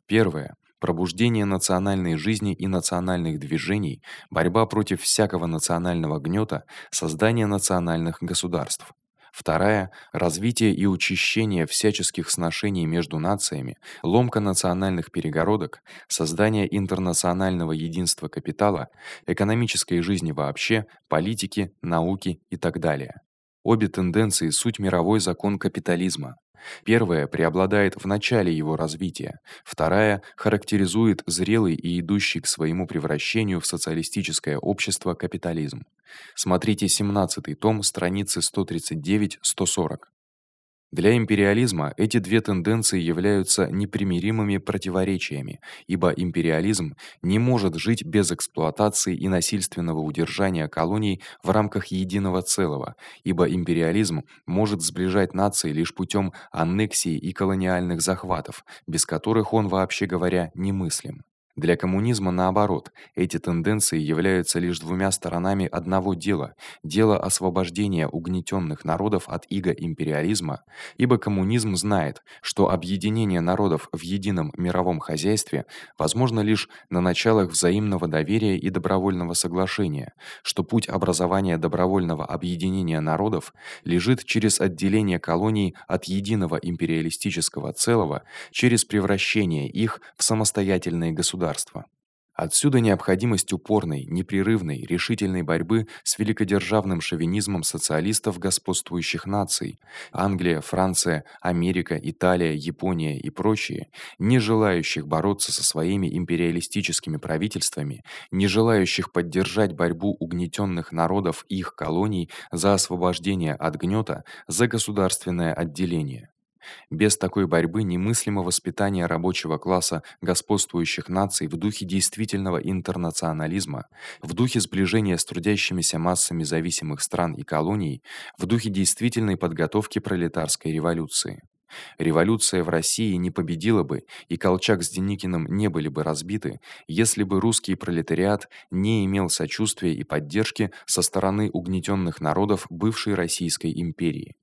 Первая пробуждение национальной жизни и национальных движений, борьба против всякого национального гнёта, создание национальных государств. Вторая развитие и учащение всяческих сношений между нациями, ломка национальных перегородок, создание интернационального единства капитала, экономической жизни вообще, политики, науки и так далее. Обе тенденции суть мировой закон капитализма. Первая преобладает в начале его развития, вторая характеризует зрелый и идущий к своему превращению в социалистическое общество капитализм. Смотрите 17-й том, страницы 139-140. Для империализма эти две тенденции являются непримиримыми противоречиями, ибо империализм не может жить без эксплуатации и насильственного удержания колоний в рамках единого целого, ибо империализм может сближать нации лишь путём аннексии и колониальных захватов, без которых он вообще говоря немыслим. Для коммунизма наоборот, эти тенденции являются лишь двумя сторонами одного дела дела освобождения угнетённых народов от ига империализма, ибо коммунизм знает, что объединение народов в едином мировом хозяйстве возможно лишь на началах взаимного доверия и добровольного соглашения, что путь образования добровольного объединения народов лежит через отделение колоний от единого империалистического целого, через превращение их в самостоятельные государства государства. Отсюда необходимость упорной, непрерывной, решительной борьбы с великодержавным шовинизмом социалистов господствующих наций: Англия, Франция, Америка, Италия, Япония и прочие, не желающих бороться со своими империалистическими правительствами, не желающих поддержать борьбу угнетённых народов их колоний за освобождение от гнёта, за государственное отделение. Без такой борьбы немыслимо воспитание рабочего класса господствующих наций в духе действительного интернационализма, в духе сближения с трудящимися массами зависимых стран и колоний, в духе действительной подготовки пролетарской революции. Революция в России не победила бы, и Колчак с Деникиным не были бы разбиты, если бы русский пролетариат не имел сочувствия и поддержки со стороны угнетённых народов бывшей Российской империи.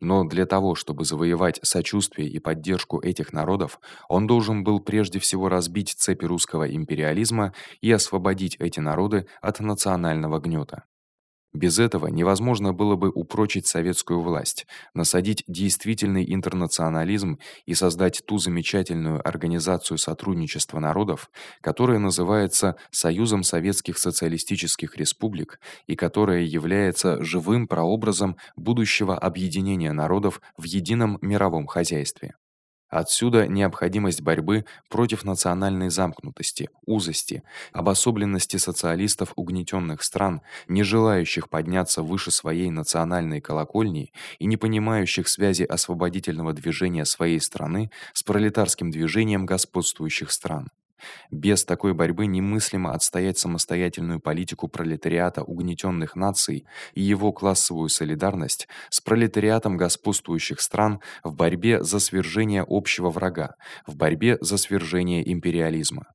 Но для того, чтобы завоевать сочувствие и поддержку этих народов, он должен был прежде всего разбить цепи русского империализма и освободить эти народы от национального гнёта. Без этого невозможно было бы упрочить советскую власть, насадить действительный интернационализм и создать ту замечательную организацию сотрудничества народов, которая называется Союзом советских социалистических республик и которая является живым прообразом будущего объединения народов в едином мировом хозяйстве. Отсюда необходимость борьбы против национальной замкнутости, узости, обособленности социалистов угнетённых стран, не желающих подняться выше своей национальной колокольни и не понимающих связи освободительного движения своей страны с пролетарским движением господствующих стран. Без такой борьбы немыслимо отстоять самостоятельную политику пролетариата угнетённых наций и его классовую солидарность с пролетариатом господствующих стран в борьбе за свержение общего врага, в борьбе за свержение империализма.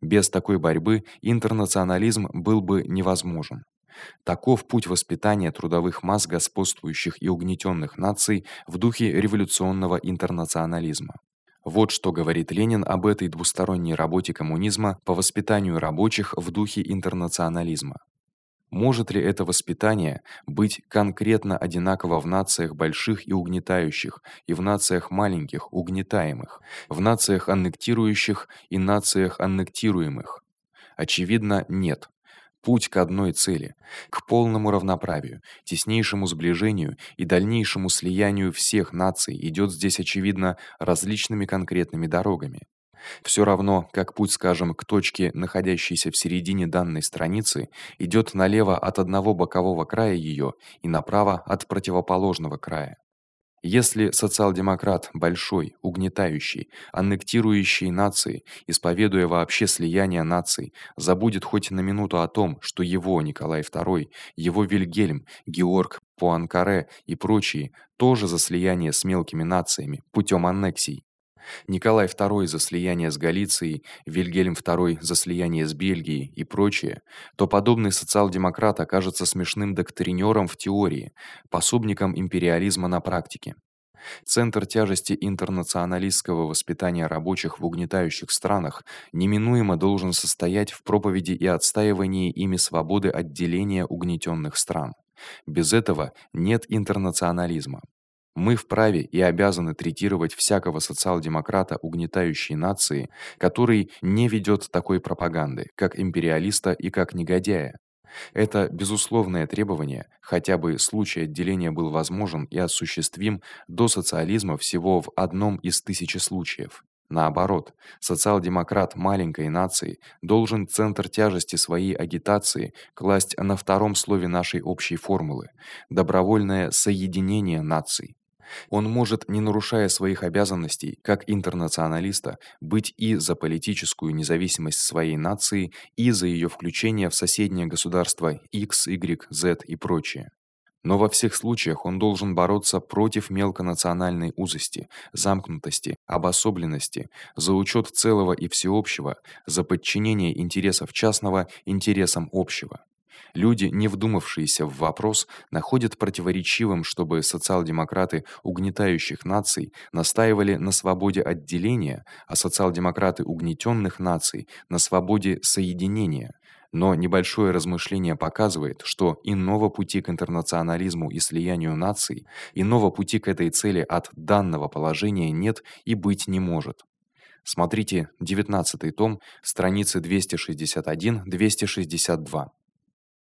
Без такой борьбы интернационализм был бы невозможен. Таков путь воспитания трудовых масс господствующих и угнетённых наций в духе революционного интернационализма. Вот что говорит Ленин об этой двусторонней работе коммунизма по воспитанию рабочих в духе интернационализма. Может ли это воспитание быть конкретно одинаково в нациях больших и угнетающих, и в нациях маленьких угнетаемых, в нациях аннектирующих и нациях аннектируемых? Очевидно, нет путь к одной цели к полному равноправию, теснейшему сближению и дальнейшему слиянию всех наций идёт здесь очевидно различными конкретными дорогами. Всё равно, как путь, скажем, к точке, находящейся в середине данной страницы, идёт налево от одного бокового края её и направо от противоположного края. Если социал-демократ большой, угнетающий, аннектирующий нации, исповедуя вообще слияние наций, забудет хоть на минуту о том, что его Николай II, его Вильгельм, Георг Пуанкаре и прочие тоже за слияние с мелкими нациями путём аннексий, Николай II за слияние с Галицией, Вильгельм II за слияние с Бельгией и прочее, то подобный социал-демократ окажется смешным доктринёром в теории, пособником империализма на практике. Центр тяжести интернационалистского воспитания рабочих в угнетающих странах неминуемо должен состоять в проповеди и отстаивании ими свободы отделения угнетённых стран. Без этого нет интернационализма. Мы вправе и обязаны третировать всякого социал-демократа угнетающей нации, который не ведёт такой пропаганды, как империалиста и как негодяя. Это безусловное требование, хотя бы случай отделения был возможен и осуществим до социализма всего в одном из тысячи случаев. Наоборот, социал-демократ маленькой нации должен центр тяжести своей агитации класть на втором слове нашей общей формулы добровольное соединение наций. Он может, не нарушая своих обязанностей как интернационалиста, быть и за политическую независимость своей нации, и за её включение в соседние государства X, Y, Z и прочее. Но во всех случаях он должен бороться против мелконациональной узости, замкнутости, обособленности, за учёт целого и всеобщего, за подчинение интересов частного интересам общего. Люди, не вдумавшиеся в вопрос, находят противоречивым, чтобы социал-демократы угнетающих наций настаивали на свободе отделения, а социал-демократы угнетённых наций на свободе соединения. Но небольшое размышление показывает, что иного пути к интернационализму и слиянию наций, иного пути к этой цели от данного положения нет и быть не может. Смотрите 19 том, страницы 261-262.